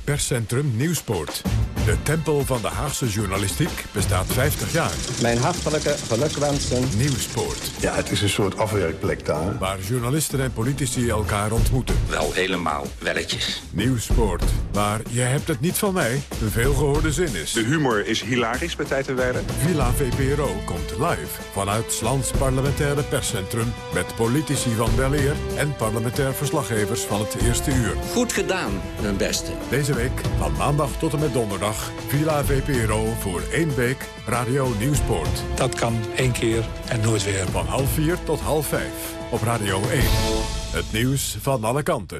Speaker 1: Perscentrum Nieuwspoort. De tempel van de Haagse journalistiek bestaat 50 jaar.
Speaker 37: Mijn hartelijke gelukwensen.
Speaker 1: Nieuwspoort.
Speaker 38: Ja, het is een soort afwerkplek daar.
Speaker 1: Waar journalisten en politici elkaar ontmoeten.
Speaker 39: Wel helemaal welletjes.
Speaker 1: Nieuwspoort. Maar je hebt het niet van mij. Een veelgehoorde zin is.
Speaker 38: De humor is hilarisch bij Tijd en.
Speaker 1: Villa VPRO komt live vanuit Slans parlementaire perscentrum... met politici van Weleer en parlementair verslaggevers van het eerste uur.
Speaker 39: Goed gedaan, mijn beste.
Speaker 1: Deze week, van maandag tot en met donderdag... Villa VPRO voor één week Radio Nieuwsport.
Speaker 9: Dat kan één keer en nooit weer.
Speaker 1: Van half vier tot half vijf op Radio 1. Het nieuws van alle kanten.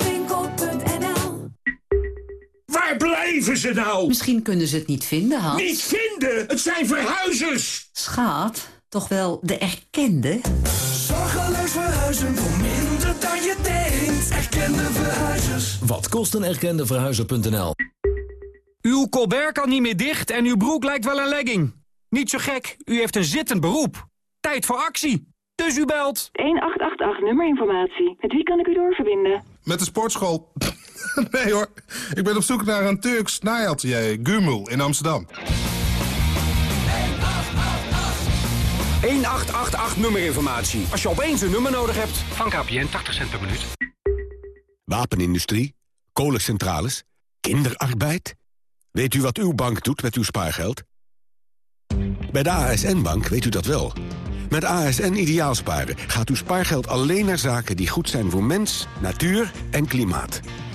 Speaker 40: Waar blijven ze nou?
Speaker 34: Misschien kunnen ze het niet vinden, Hans.
Speaker 40: Niet vinden? Het zijn verhuizers!
Speaker 34: Schaat, toch wel de erkende?
Speaker 23: Zorg
Speaker 41: verhuizen voor minder dan je denkt. Erkende verhuizers.
Speaker 18: Wat kost een erkende verhuizer.nl?
Speaker 5: Uw colbert kan niet meer dicht en uw broek lijkt wel een legging. Niet zo gek, u heeft een zittend beroep. Tijd voor actie. Dus u belt.
Speaker 42: 1888 nummerinformatie. Met wie kan ik u doorverbinden?
Speaker 29: Met de sportschool. nee hoor, ik ben op zoek naar een Turks naaiatelier, Gumul, in Amsterdam.
Speaker 5: 1888 nummerinformatie. Als je opeens een nummer nodig hebt.
Speaker 43: Van KPN 80 cent per minuut.
Speaker 44: Wapenindustrie, kolencentrales, kinderarbeid. Weet u wat uw bank doet met uw spaargeld? Bij de ASN-bank weet u dat wel. Met ASN Ideaalsparen gaat uw spaargeld alleen naar zaken die goed zijn voor mens, natuur en klimaat.